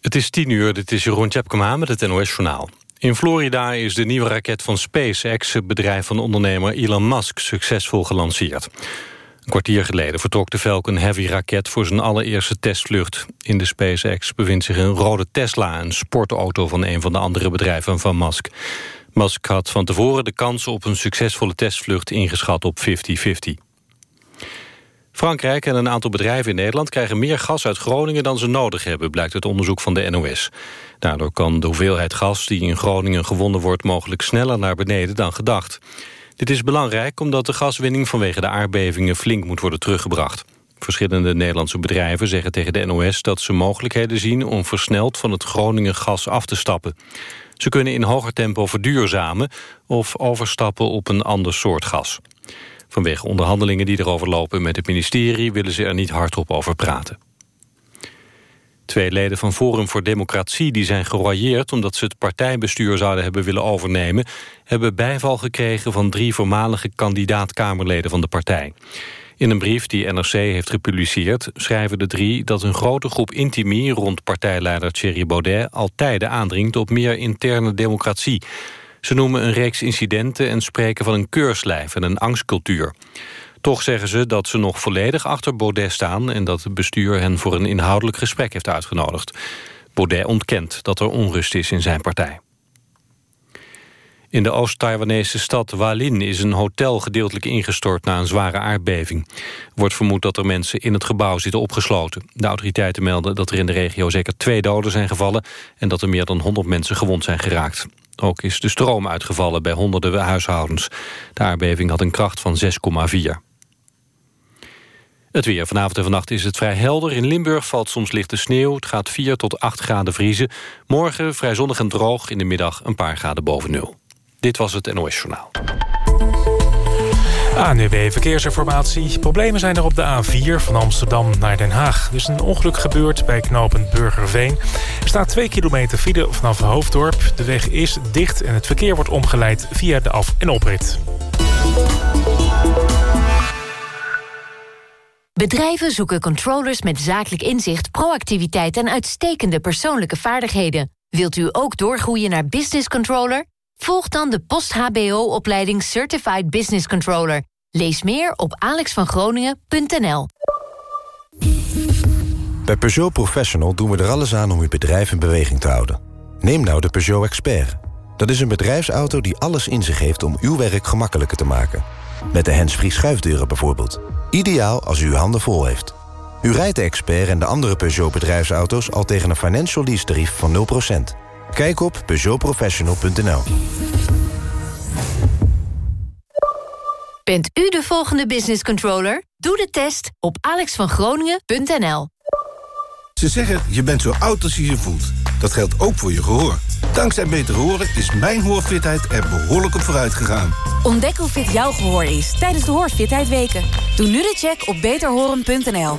Het is tien uur, dit is Jeroen Tjepkema met het NOS-journaal. In Florida is de nieuwe raket van SpaceX, het bedrijf van ondernemer Elon Musk, succesvol gelanceerd. Een kwartier geleden vertrok de Falcon Heavy raket voor zijn allereerste testvlucht. In de SpaceX bevindt zich een rode Tesla, een sportauto van een van de andere bedrijven van Musk. Musk had van tevoren de kans op een succesvolle testvlucht ingeschat op 50-50. Frankrijk en een aantal bedrijven in Nederland krijgen meer gas uit Groningen dan ze nodig hebben, blijkt uit onderzoek van de NOS. Daardoor kan de hoeveelheid gas die in Groningen gewonnen wordt mogelijk sneller naar beneden dan gedacht. Dit is belangrijk omdat de gaswinning vanwege de aardbevingen flink moet worden teruggebracht. Verschillende Nederlandse bedrijven zeggen tegen de NOS dat ze mogelijkheden zien om versneld van het Groningen gas af te stappen. Ze kunnen in hoger tempo verduurzamen of overstappen op een ander soort gas. Vanwege onderhandelingen die erover lopen met het ministerie... willen ze er niet hardop over praten. Twee leden van Forum voor Democratie die zijn geroyeerd... omdat ze het partijbestuur zouden hebben willen overnemen... hebben bijval gekregen van drie voormalige kandidaat-Kamerleden van de partij. In een brief die NRC heeft gepubliceerd schrijven de drie... dat een grote groep intimie rond partijleider Thierry Baudet... al tijden aandringt op meer interne democratie... Ze noemen een reeks incidenten en spreken van een keurslijf en een angstcultuur. Toch zeggen ze dat ze nog volledig achter Baudet staan... en dat het bestuur hen voor een inhoudelijk gesprek heeft uitgenodigd. Baudet ontkent dat er onrust is in zijn partij. In de Oost-Taiwanese stad Walin is een hotel gedeeltelijk ingestort na een zware aardbeving. Wordt vermoed dat er mensen in het gebouw zitten opgesloten. De autoriteiten melden dat er in de regio zeker twee doden zijn gevallen... en dat er meer dan 100 mensen gewond zijn geraakt. Ook is de stroom uitgevallen bij honderden huishoudens. De aardbeving had een kracht van 6,4. Het weer. Vanavond en vannacht is het vrij helder. In Limburg valt soms lichte sneeuw. Het gaat 4 tot 8 graden vriezen. Morgen vrij zonnig en droog. In de middag een paar graden boven nul. Dit was het NOS Journaal. ANUW Verkeersinformatie. Problemen zijn er op de A4 van Amsterdam naar Den Haag. Er is een ongeluk gebeurd bij knooppunt Burgerveen. Er staat 2 kilometer file vanaf Hoofddorp. De weg is dicht en het verkeer wordt omgeleid via de af- en oprit. Bedrijven zoeken controllers met zakelijk inzicht, proactiviteit en uitstekende persoonlijke vaardigheden. Wilt u ook doorgroeien naar business controller? Volg dan de post-HBO-opleiding Certified Business Controller. Lees meer op alexvangroningen.nl. Bij Peugeot Professional doen we er alles aan om uw bedrijf in beweging te houden. Neem nou de Peugeot Expert. Dat is een bedrijfsauto die alles in zich heeft om uw werk gemakkelijker te maken. Met de handsfree schuifdeuren bijvoorbeeld. Ideaal als u uw handen vol heeft. U rijdt de Expert en de andere Peugeot bedrijfsauto's al tegen een financial lease tarief van 0%. Kijk op peugeotprofessional.nl. Bent u de volgende business controller? Doe de test op alexvangroningen.nl. Ze zeggen, je bent zo oud als je je voelt. Dat geldt ook voor je gehoor. Dankzij Beter Horen is mijn hoorfitheid er behoorlijk op vooruit gegaan. Ontdek hoe fit jouw gehoor is tijdens de Hoorfitheid Weken. Doe nu de check op beterhoren.nl.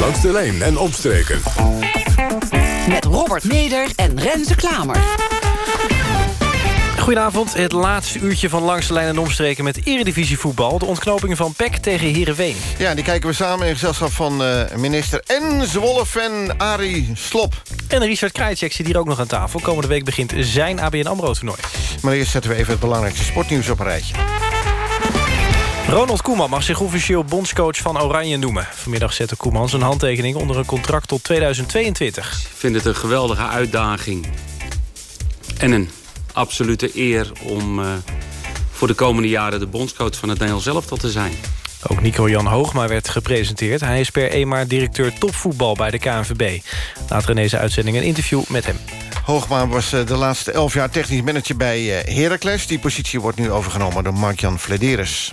Langs de lijn en omstreken. Met Robert Meder en Renze Klamer. Goedenavond, het laatste uurtje van Langs de Lijn en Omstreken... met Eredivisie Voetbal, de ontknopingen van PEC tegen Heerenveen. Ja, die kijken we samen in gezelschap van uh, minister en Zwolle-fan Arie Slop. En Richard Krajicek zit hier ook nog aan tafel. Komende week begint zijn ABN AMRO-toernooi. Maar eerst zetten we even het belangrijkste sportnieuws op een rijtje. Ronald Koeman mag zich officieel bondscoach van Oranje noemen. Vanmiddag zette Koeman zijn handtekening onder een contract tot 2022. Ik vind het een geweldige uitdaging. En een absolute eer om uh, voor de komende jaren... de bondscoach van het Nederlands elftal te zijn. Ook Nico-Jan Hoogma werd gepresenteerd. Hij is per 1 maar directeur topvoetbal bij de KNVB. Later in deze uitzending een interview met hem. Hoogma was de laatste elf jaar technisch manager bij Heracles. Die positie wordt nu overgenomen door Mark-Jan.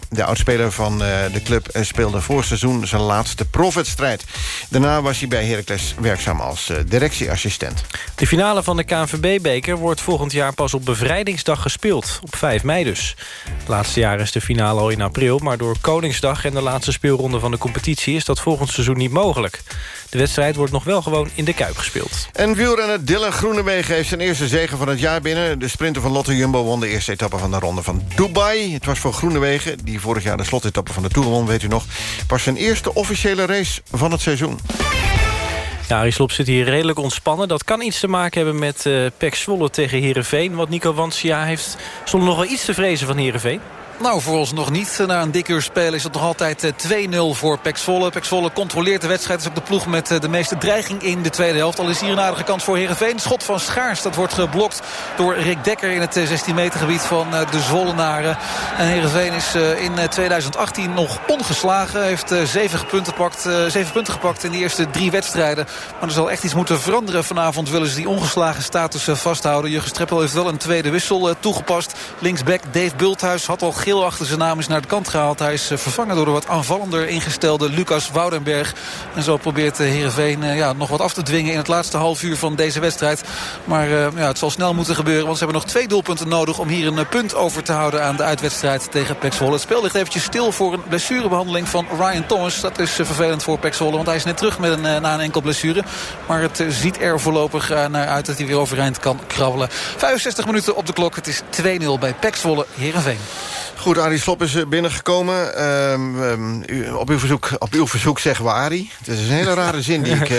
De oudspeler van de club speelde voor seizoen zijn laatste profwedstrijd. Daarna was hij bij Heracles werkzaam als directieassistent. De finale van de KNVB-beker wordt volgend jaar pas op bevrijdingsdag gespeeld. Op 5 mei dus. Het laatste jaar is de finale al in april... maar door Koningsdag en de laatste speelronde van de competitie... is dat volgend seizoen niet mogelijk. De wedstrijd wordt nog wel gewoon in de Kuip gespeeld. En wielrenner Dylan Groenewegen heeft zijn eerste zege van het jaar binnen. De sprinter van Lotte Jumbo won de eerste etappe van de ronde van Dubai. Het was voor Groenewegen, die vorig jaar de slotetappe van de Tour won, weet u nog... pas zijn eerste officiële race van het seizoen. Ja, Arie Slob zit hier redelijk ontspannen. Dat kan iets te maken hebben met uh, Pek Zwolle tegen Heerenveen. Want Nico Wansia heeft stond nog wel iets te vrezen van Heerenveen. Nou, vooralsnog niet. Na een dik uur spelen is het nog altijd 2-0 eh, voor Pek Zwolle. Pek Zwolle controleert de wedstrijd. is ook de ploeg met eh, de meeste dreiging in de tweede helft. Al is hier een aardige kans voor Heerenveen. Schot van Schaars, dat wordt geblokt door Rick Dekker... in het 16 eh, meter gebied van de Zwollenaren. En Heerenveen is in 2018 nog ongeslagen. Heeft 7 punten, gepakt, 7 punten gepakt in de eerste drie wedstrijden. Maar er zal echt iets moeten veranderen vanavond. Willen ze die ongeslagen status vasthouden. Jurgen Streppel heeft wel een tweede wissel toegepast. Linksback Dave Bulthuis had al geel achter zijn naam is naar de kant gehaald. Hij is eh, vervangen door de wat aanvallender ingestelde Lucas Woudenberg. En zo probeert eh, Heerenveen eh, ja, nog wat af te dwingen in het laatste half uur van deze wedstrijd. Maar ja, het zal snel moeten gebeuren. Want ze hebben nog twee doelpunten nodig om hier een punt over te houden aan de uitwedstrijd tegen Pek Het spel ligt eventjes stil voor een blessurebehandeling van Ryan Thomas. Dat is vervelend voor Pek want hij is net terug met een, na een enkel blessure. Maar het ziet er voorlopig naar uit dat hij weer overeind kan krabbelen. 65 minuten op de klok. Het is 2-0 bij Pek Zwolle Heerenveen. Goed, Arie Slop is eh, binnengekomen. Uh, op, uw verzoek, op uw verzoek zeggen we Arie. Het is een hele rare zin die ik, uh,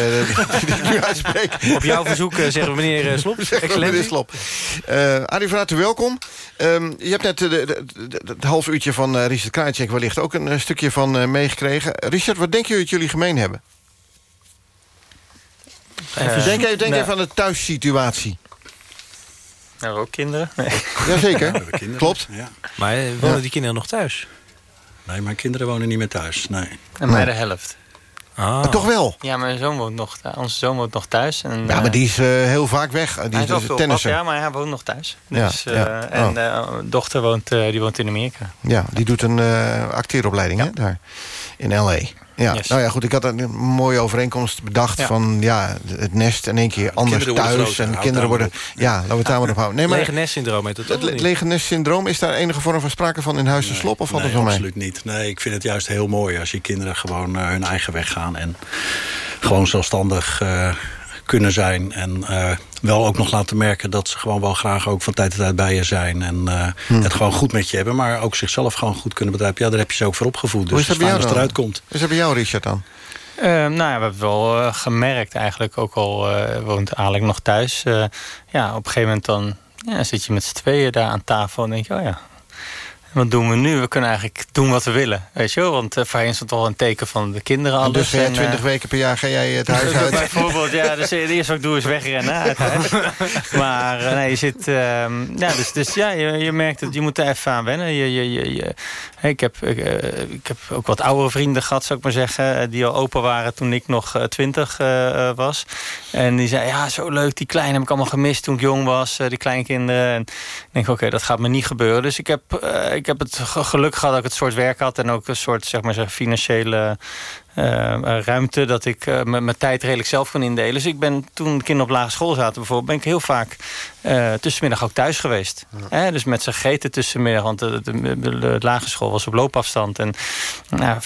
die ik nu uitspreek. Op jouw verzoek zeggen we meneer Slop. Meneer Slop. Arie, van harte welkom. Um, je hebt net het half uurtje van Richard Krajcek wellicht ook een stukje van meegekregen. Richard, wat denk je dat jullie gemeen hebben? denk even, denk even aan de thuissituatie. Hebben we ook kinderen? Nee. Jazeker, klopt. Ja. Maar eh, wonen die kinderen nog thuis? Nee, mijn kinderen wonen niet meer thuis, nee. En bij de helft. Ah. toch wel? Ja, mijn zoon woont nog, onze zoon woont nog thuis. En, ja, maar die is uh, heel vaak weg. Die hij is, is tennissen. ja, maar hij woont nog thuis. Dus, ja, ja. Uh, en oh. dochter woont, die woont in Amerika. Ja, die doet een acteeropleiding hè, daar in L.A. Ja, nou ja, goed, ik had een mooie overeenkomst bedacht van ja, het nest in één keer anders thuis. en de kinderen worden. Ja, laten we het daar maar op houden. Nee, maar, lege nest-syndroom heet het Het lege nest-syndroom, is daar enige vorm van sprake van in huis te slop? Of valt nee, het wel absoluut niet. Nee, ik vind het juist heel mooi als je kinderen gewoon uh, hun eigen weg gaan. En gewoon zelfstandig uh, kunnen zijn. En uh, wel ook nog laten merken dat ze gewoon wel graag ook van tijd tot tijd bij je zijn. En uh, hmm. het gewoon goed met je hebben. Maar ook zichzelf gewoon goed kunnen bedrijven. Ja, daar heb je ze ook voor opgevoed. Dus Hoe is dat bij jou als eruit komt. Is dat bij jou, Richard, dan? Uh, nou ja, we hebben wel uh, gemerkt eigenlijk. Ook al woont Alek nog thuis. ja, op een gegeven moment dan ja, zit je met z'n tweeën daar aan tafel. En denk je, oh ja, wat doen we nu? We kunnen eigenlijk doen wat we willen. Weet je wel? Want uh, voor hen is het al een teken van de kinderen alles. Dus uh, 20 weken per jaar ga jij het huis uit? Bijvoorbeeld, ja. Dus het eerste wat ik doe is wegrennen uit huis. maar uh, nee, je zit... Ehm, ja, dus, dus ja, je, je merkt het. Je moet er even aan wennen. Je, je, je, je ik, heb, ik, ik, heb ook wat oudere vrienden gehad, zou ik maar zeggen. Die al open waren toen ik nog 20 was. En die zei, ja, zo leuk. Die kleine heb ik allemaal gemist toen ik jong was. die kleinkinderen. En ik denk, oké, dat gaat me niet gebeuren. Dus ik heb ik heb het geluk gehad dat ik het soort werk had... en ook een soort zeg maar, financiële uh, ruimte... dat ik uh, mijn tijd redelijk zelf kon indelen. Dus ik ben toen de kinderen op lagere school zaten bijvoorbeeld... ben ik heel vaak uh, tussenmiddag ook thuis geweest. Ja. dus met ze gegeten tussenmiddag. Want de, de, de, lagere school was op loopafstand. En nou,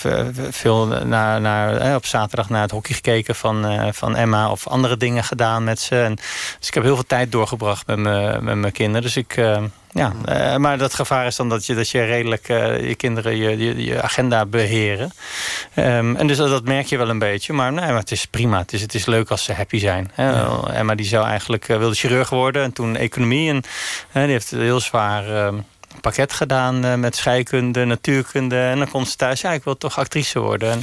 veel naar, naar, op zaterdag naar het hockey gekeken van, van Emma... of andere dingen gedaan met ze. En, dus ik heb heel veel tijd doorgebracht met, me, met mijn kinderen. Dus ik ja, uh, maar dat gevaar is dan dat je, dat je redelijk uh, je kinderen je, je, je, agenda beheren. Um, en dus dat, dat, merk je wel een beetje. Maar, nee, maar het is prima. Het is, het is leuk als ze happy zijn. Hè. Ja. Emma die zou eigenlijk uh, wilde chirurg worden. En toen economie. En die heeft heel zwaar... Pakket gedaan uh, met scheikunde, natuurkunde. En dan komt ze thuis, ja, ik wil toch actrice worden. En,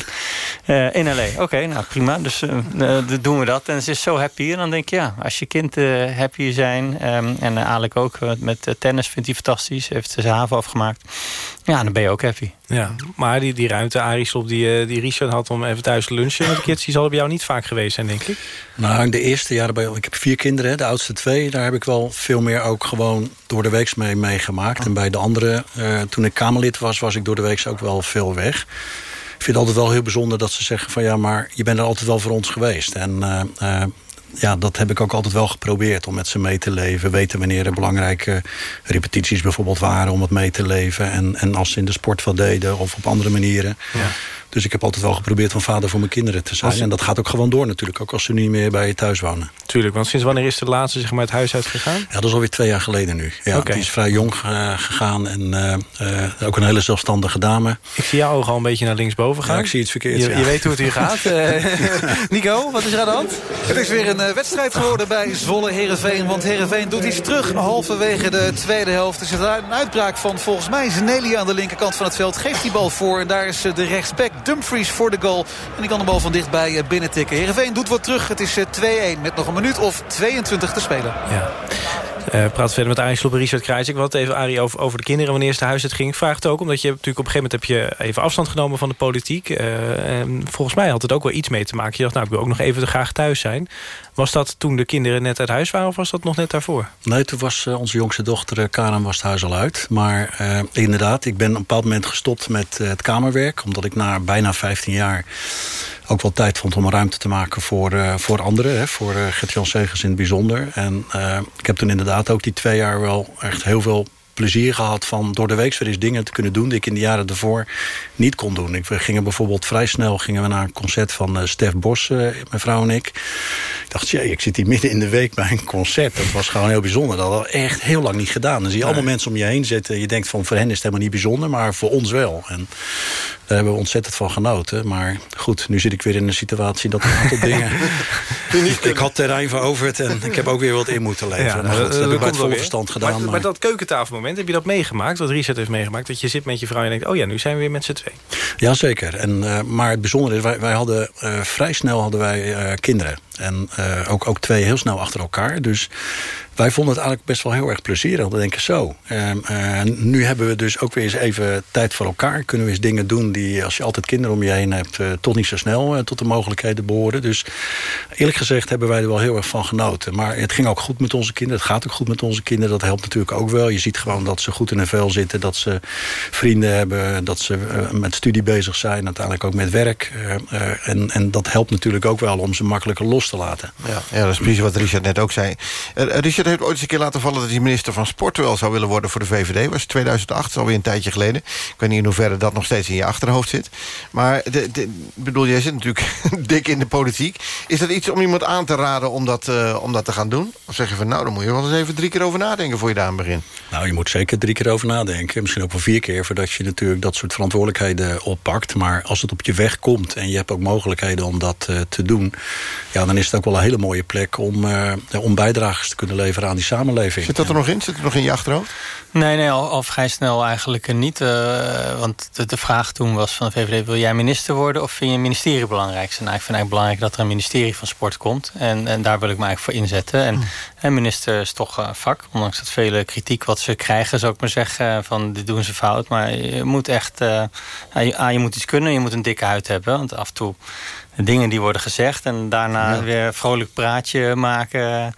uh, in L.A. Oké, nou prima, dus uh, doen we dat. En ze is zo happy. En dan denk je, ja, als je kind happy zijn... Um, en eigenlijk ook met tennis vindt hij fantastisch. Heeft zijn haven afgemaakt. Ja, dan ben je ook happy. Ja, maar die, die ruimte, Arie Slob, die, eh, die Richard had om even thuis te lunchen met de kids... die zal bij jou niet vaak geweest zijn, denk ik. Nou, in de eerste jaren, bij, ik heb vier kinderen, de oudste twee... daar heb ik wel veel meer ook gewoon door de weeks mee meegemaakt. En bij de andere, uh, toen ik Kamerlid was, was ik door de weeks ook wel veel weg. Ik vind het altijd wel heel bijzonder dat ze zeggen van... ja, maar je bent er altijd wel voor ons geweest. En uh, ja, dat heb ik ook altijd wel geprobeerd om met ze mee te leven. Weten wanneer er belangrijke repetities bijvoorbeeld waren om het mee te leven. En, en als ze in de sport wat deden of op andere manieren. Ja. Dus ik heb altijd wel geprobeerd van vader voor mijn kinderen te zijn. En dat gaat ook gewoon door natuurlijk. Ook als ze niet meer bij je thuis wonen. Tuurlijk, want sinds wanneer is de laatste zeg maar, het huis uitgegaan? Ja, dat is alweer twee jaar geleden nu. Ja, okay. Die is vrij jong uh, gegaan. En uh, uh, ook een hele zelfstandige dame. Ik zie jouw ogen al een beetje naar linksboven gaan. Ja, ik zie het verkeerd. Je, ja. je weet hoe het hier gaat. Nico, wat is er aan de hand? Het is weer een wedstrijd geworden bij Zwolle Herenveen. Want Herenveen doet iets terug halverwege de tweede helft. Er zit een uitbraak van volgens mij Zeneli aan de linkerkant van het veld. Geeft die bal voor. En daar is de rechtsback Dumfries voor de goal. En die kan de bal van dichtbij binnen tikken. Heerenveen doet wat terug. Het is 2-1 met nog een minuut of 22 te spelen. Ja. Uh, praat verder met Arie Richard Kruijs. Ik had even, Arie, over, over de kinderen wanneer ze huis het ging. Ik vraag het ook, omdat je natuurlijk op een gegeven moment... heb je even afstand genomen van de politiek. En volgens mij had het ook wel iets mee te maken. Je dacht, nou, ik wil ook nog even graag thuis zijn. Was dat toen de kinderen net uit huis waren of was dat nog net daarvoor? Nee, toen was uh, onze jongste dochter Karen was het huis al uit. Maar inderdaad, ik ben op een bepaald moment gestopt met het kamerwerk. Omdat ik na bijna 15 jaar ook wel tijd vond om ruimte te maken voor, voor anderen. Hè, voor Gert-Jan Segers in het bijzonder. En ik heb toen inderdaad ook die twee jaar wel echt heel veel plezier gehad van door de week weer eens dingen te kunnen doen... die ik in de jaren daarvoor niet kon doen. Ik, we gingen bijvoorbeeld vrij snel gingen we naar een concert van uh, Stef Bos, uh, mijn vrouw en ik. Ik dacht, jee, ik zit hier midden in de week bij een concert. Dat was gewoon heel bijzonder. Dat hadden we echt heel lang niet gedaan. Dan zie je allemaal mensen om je heen zitten. Je denkt van, voor hen is het helemaal niet bijzonder, maar voor ons wel. En hebben we ontzettend van genoten. Maar goed, nu zit ik weer in een situatie dat een aantal dingen... ik had terrein veroverd en ik heb ook weer wat in moeten leveren. Ja, maar goed, dat heb ik bij het gedaan. Maar, maar... maar dat keukentafelmoment, heb je dat meegemaakt? Wat Richard heeft meegemaakt? Dat je zit met je vrouw en denkt, oh ja, nu zijn we weer met z'n twee. Jazeker. En, uh, maar het bijzondere is, wij, wij hadden uh, vrij snel hadden wij uh, kinderen. En ook, ook twee heel snel achter elkaar. Dus wij vonden het eigenlijk best wel heel erg plezierig. We denken zo. Uh, nu hebben we dus ook weer eens even tijd voor elkaar. Kunnen we eens dingen doen die, als je altijd kinderen om je heen hebt... Uh, toch niet zo snel uh, tot de mogelijkheden behoren. Dus eerlijk gezegd hebben wij er wel heel erg van genoten. Maar het ging ook goed met onze kinderen. Het gaat ook goed met onze kinderen. Dat helpt natuurlijk ook wel. Je ziet gewoon dat ze goed in hun vel zitten. Dat ze vrienden hebben. Dat ze met studie bezig zijn. Uiteindelijk ook met werk. en, en dat helpt natuurlijk ook wel om ze makkelijker los te laten. Ja, ja dat is precies wat Richard net ook zei. Richard heeft ooit eens een keer laten vallen... dat hij minister van Sport wel zou willen worden voor de VVD. Was 2008, dat is alweer een tijdje geleden. Ik weet niet in hoeverre dat nog steeds in je achterhoofd zit. Maar bedoel, jij zit natuurlijk dik in de politiek. Is dat iets om iemand aan te raden om dat, uh, om dat te gaan doen? Of zeg je van, nou, dan moet je wel eens even drie keer over nadenken... voor je daar aan begint? Nou, je moet zeker drie keer over nadenken. Misschien ook wel vier keer... voordat je natuurlijk dat soort verantwoordelijkheden oppakt. Maar als het op je weg komt en je hebt ook mogelijkheden om dat uh, te doen... ja, dan is het ook wel een hele mooie plek om, uh, om bijdragers te kunnen leveren aan die samenleving. Zit dat er nog in? Zit het nog in je achterhoofd? Nee, nee al, al vrij snel eigenlijk niet. Uh, want de, de, vraag toen was van de VVD... wil jij minister worden of vind je een ministerie belangrijk? En nou, ik vind eigenlijk belangrijk dat er een ministerie van sport komt. En, en daar wil ik me eigenlijk voor inzetten. En, en minister is toch uh, vak. Ondanks dat vele kritiek wat ze krijgen... zou ik maar zeggen van dit doen ze fout. Maar je moet echt... Uh, je, je moet iets kunnen, je moet een dikke huid hebben. Want af en toe dingen die worden gezegd... en daarna ja. weer een vrolijk praatje maken.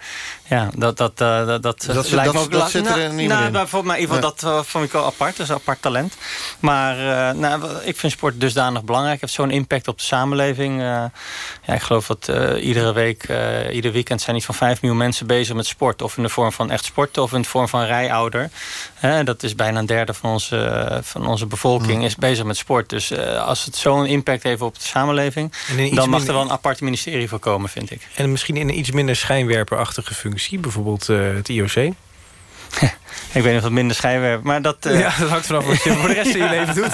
Ja, dat, dat, uh, dat, dat, dat, lijkt me ook... Dat zit er nou, niet nou, in. Bijvoorbeeld, maar in ieder geval, ja. dat vond ik wel apart. Dat is een apart talent. Maar uh, nou, ik vind sport dusdanig belangrijk. Het heeft zo'n impact op de samenleving. ja, ik geloof dat iedere week, ieder weekend... zijn iets van 5 miljoen mensen bezig met sport. Of in de vorm van echt sporten of in de vorm van rijouder. dat is bijna een derde van onze, van onze bevolking mm. is bezig met sport. Dus als het zo'n impact heeft op de samenleving... dan mag er wel een apart ministerie voor komen, vind ik. En misschien in een iets minder schijnwerperachtige functie. Bijvoorbeeld uh, het IOC. ik weet niet of het minder schijnwerper... Maar dat, uh... Ja, dat hangt vanaf wat je voor de rest van je leven doet.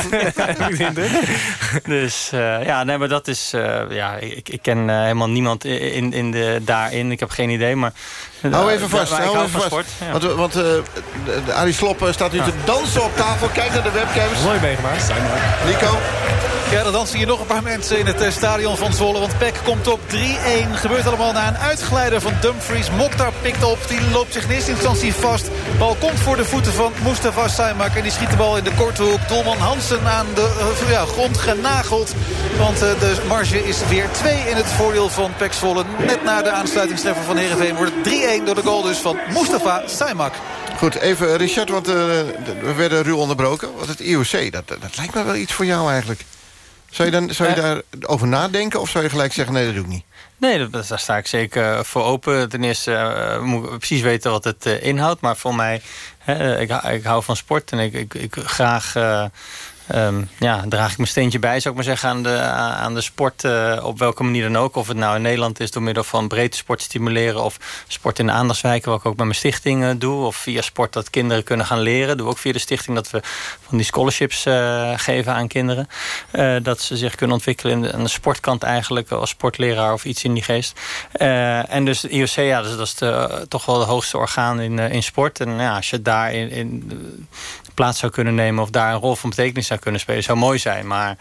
dus uh, ja, nee, maar dat is... ja, ik, ik ken helemaal niemand in, in de, daarin. Ik heb geen idee, maar... Hou even vast, hou even vast. Sport, ja. Want, want Arie Slob staat nu te dansen op tafel. Kijk naar de webcams. Mooi meegemaakt. Nico? Ja, dan dansen hier nog een paar mensen in het eh, stadion van Zwolle. Want Peck komt op 3-1. Gebeurt allemaal na een uitglijder van Dumfries. Mokhtar pikt op. Die loopt zich in eerste instantie vast. Bal komt voor de voeten van Mustafa Saimak. En die schiet de bal in de korte hoek. Doelman Hansen aan de uh, ja, grond genageld. Want uh, de marge is weer 2 in het voordeel van Peck Zwolle. Net na de aansluitingstreffer van Heerenveen wordt het 3-1 door de goal dus van Mustafa Saimak. Goed, even Richard, want we werden ruw onderbroken. Want het IOC, dat, dat lijkt me wel iets voor jou eigenlijk. Zou je, dan, zou je daarover nadenken of zou je gelijk zeggen... nee, dat doe ik niet? Nee, dat, daar sta ik zeker voor open. Ten eerste uh, moet ik precies weten wat het uh, inhoudt. Maar voor mij, hè, ik, ik, hou van sport en ik, ik, ik graag... Uh, Um, ja, draag ik mijn steentje bij, zou ik maar zeggen, aan de, aan de sport. Uh, op welke manier dan ook. Of het nou in Nederland is door middel van breedte sport stimuleren. Of sport in de aandachtswijken, wat ik ook met mijn stichting uh, doe. Of via sport dat kinderen kunnen gaan leren. Doe ook via de stichting dat we van die scholarships uh, geven aan kinderen. dat ze zich kunnen ontwikkelen in de, de sportkant eigenlijk. Als sportleraar of iets in die geest. en dus de IOC, ja, dus, dat is de, toch wel het hoogste orgaan in, in sport. En ja, als je daar in plaats zou kunnen nemen... of daar een rol van betekenis zou kunnen spelen, zou mooi zijn. Maar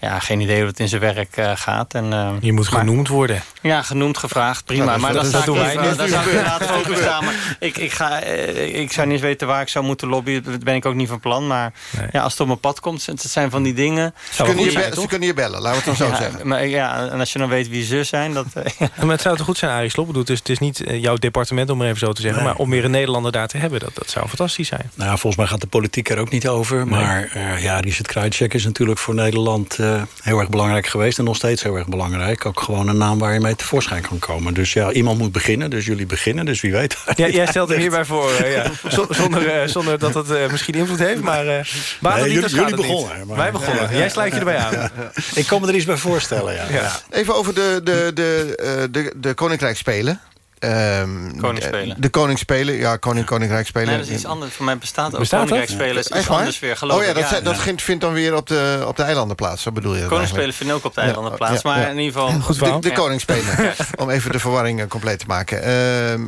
ja, geen idee hoe het in zijn werk uh, gaat. En, uh, je moet maar, genoemd worden. Ja, genoemd, gevraagd, prima. Ja, maar even, daar zou ik inderdaad. Maar ik, ik, ga, uh, ik zou niet eens weten waar ik zou moeten lobbyen. Dat ben ik ook niet van plan. Maar nee. ja, als het op mijn pad komt, het zijn van die dingen... Ze kunnen, je, zijn, ze kunnen je bellen, laten we het dan zo ja, zeggen. Maar, ja, en als je dan weet wie ze zijn... Dat, maar het zou toch goed zijn, Arie Slop? Het is, het is niet jouw departement, om maar even zo te zeggen. Nee. Maar om weer een Nederlander daar te hebben, dat, dat zou fantastisch zijn. Nou, volgens mij gaat de politiek er ook niet over. Maar nee. ja, Richard Kruijtschek is natuurlijk voor Nederland heel erg belangrijk geweest en nog steeds heel erg belangrijk. Ook gewoon een naam waar je mee tevoorschijn kan komen. Dus ja, iemand moet beginnen, dus jullie beginnen, dus wie weet. Ja, jij stelt er hierbij voor, uh, ja. zonder, uh, zonder dat dat uh, misschien invloed heeft, maar uh, nee, niet, jullie, jullie begonnen. Maar, Wij begonnen, ja, jij sluit je erbij aan. Ik kan me er iets bij voorstellen, ja. Even over de, de, de, de, de Koninkrijk Spelen. Um, Koningsspelen. De, de Koningsspelen, ja, Koning, Koninkrijk Spelen. Nee, dat is iets anders. Voor mij bestaat ook bestaat Koninkrijk Spelen. is iets anders weer, geloof Oh ja, dat, ja, dat ja. vindt dan weer op de, op de eilanden plaats. Zo bedoel je Koningsspelen vinden ook op de eilanden plaats. Maar in ieder geval... Goed de, de Koningsspelen. om even de verwarring compleet te maken.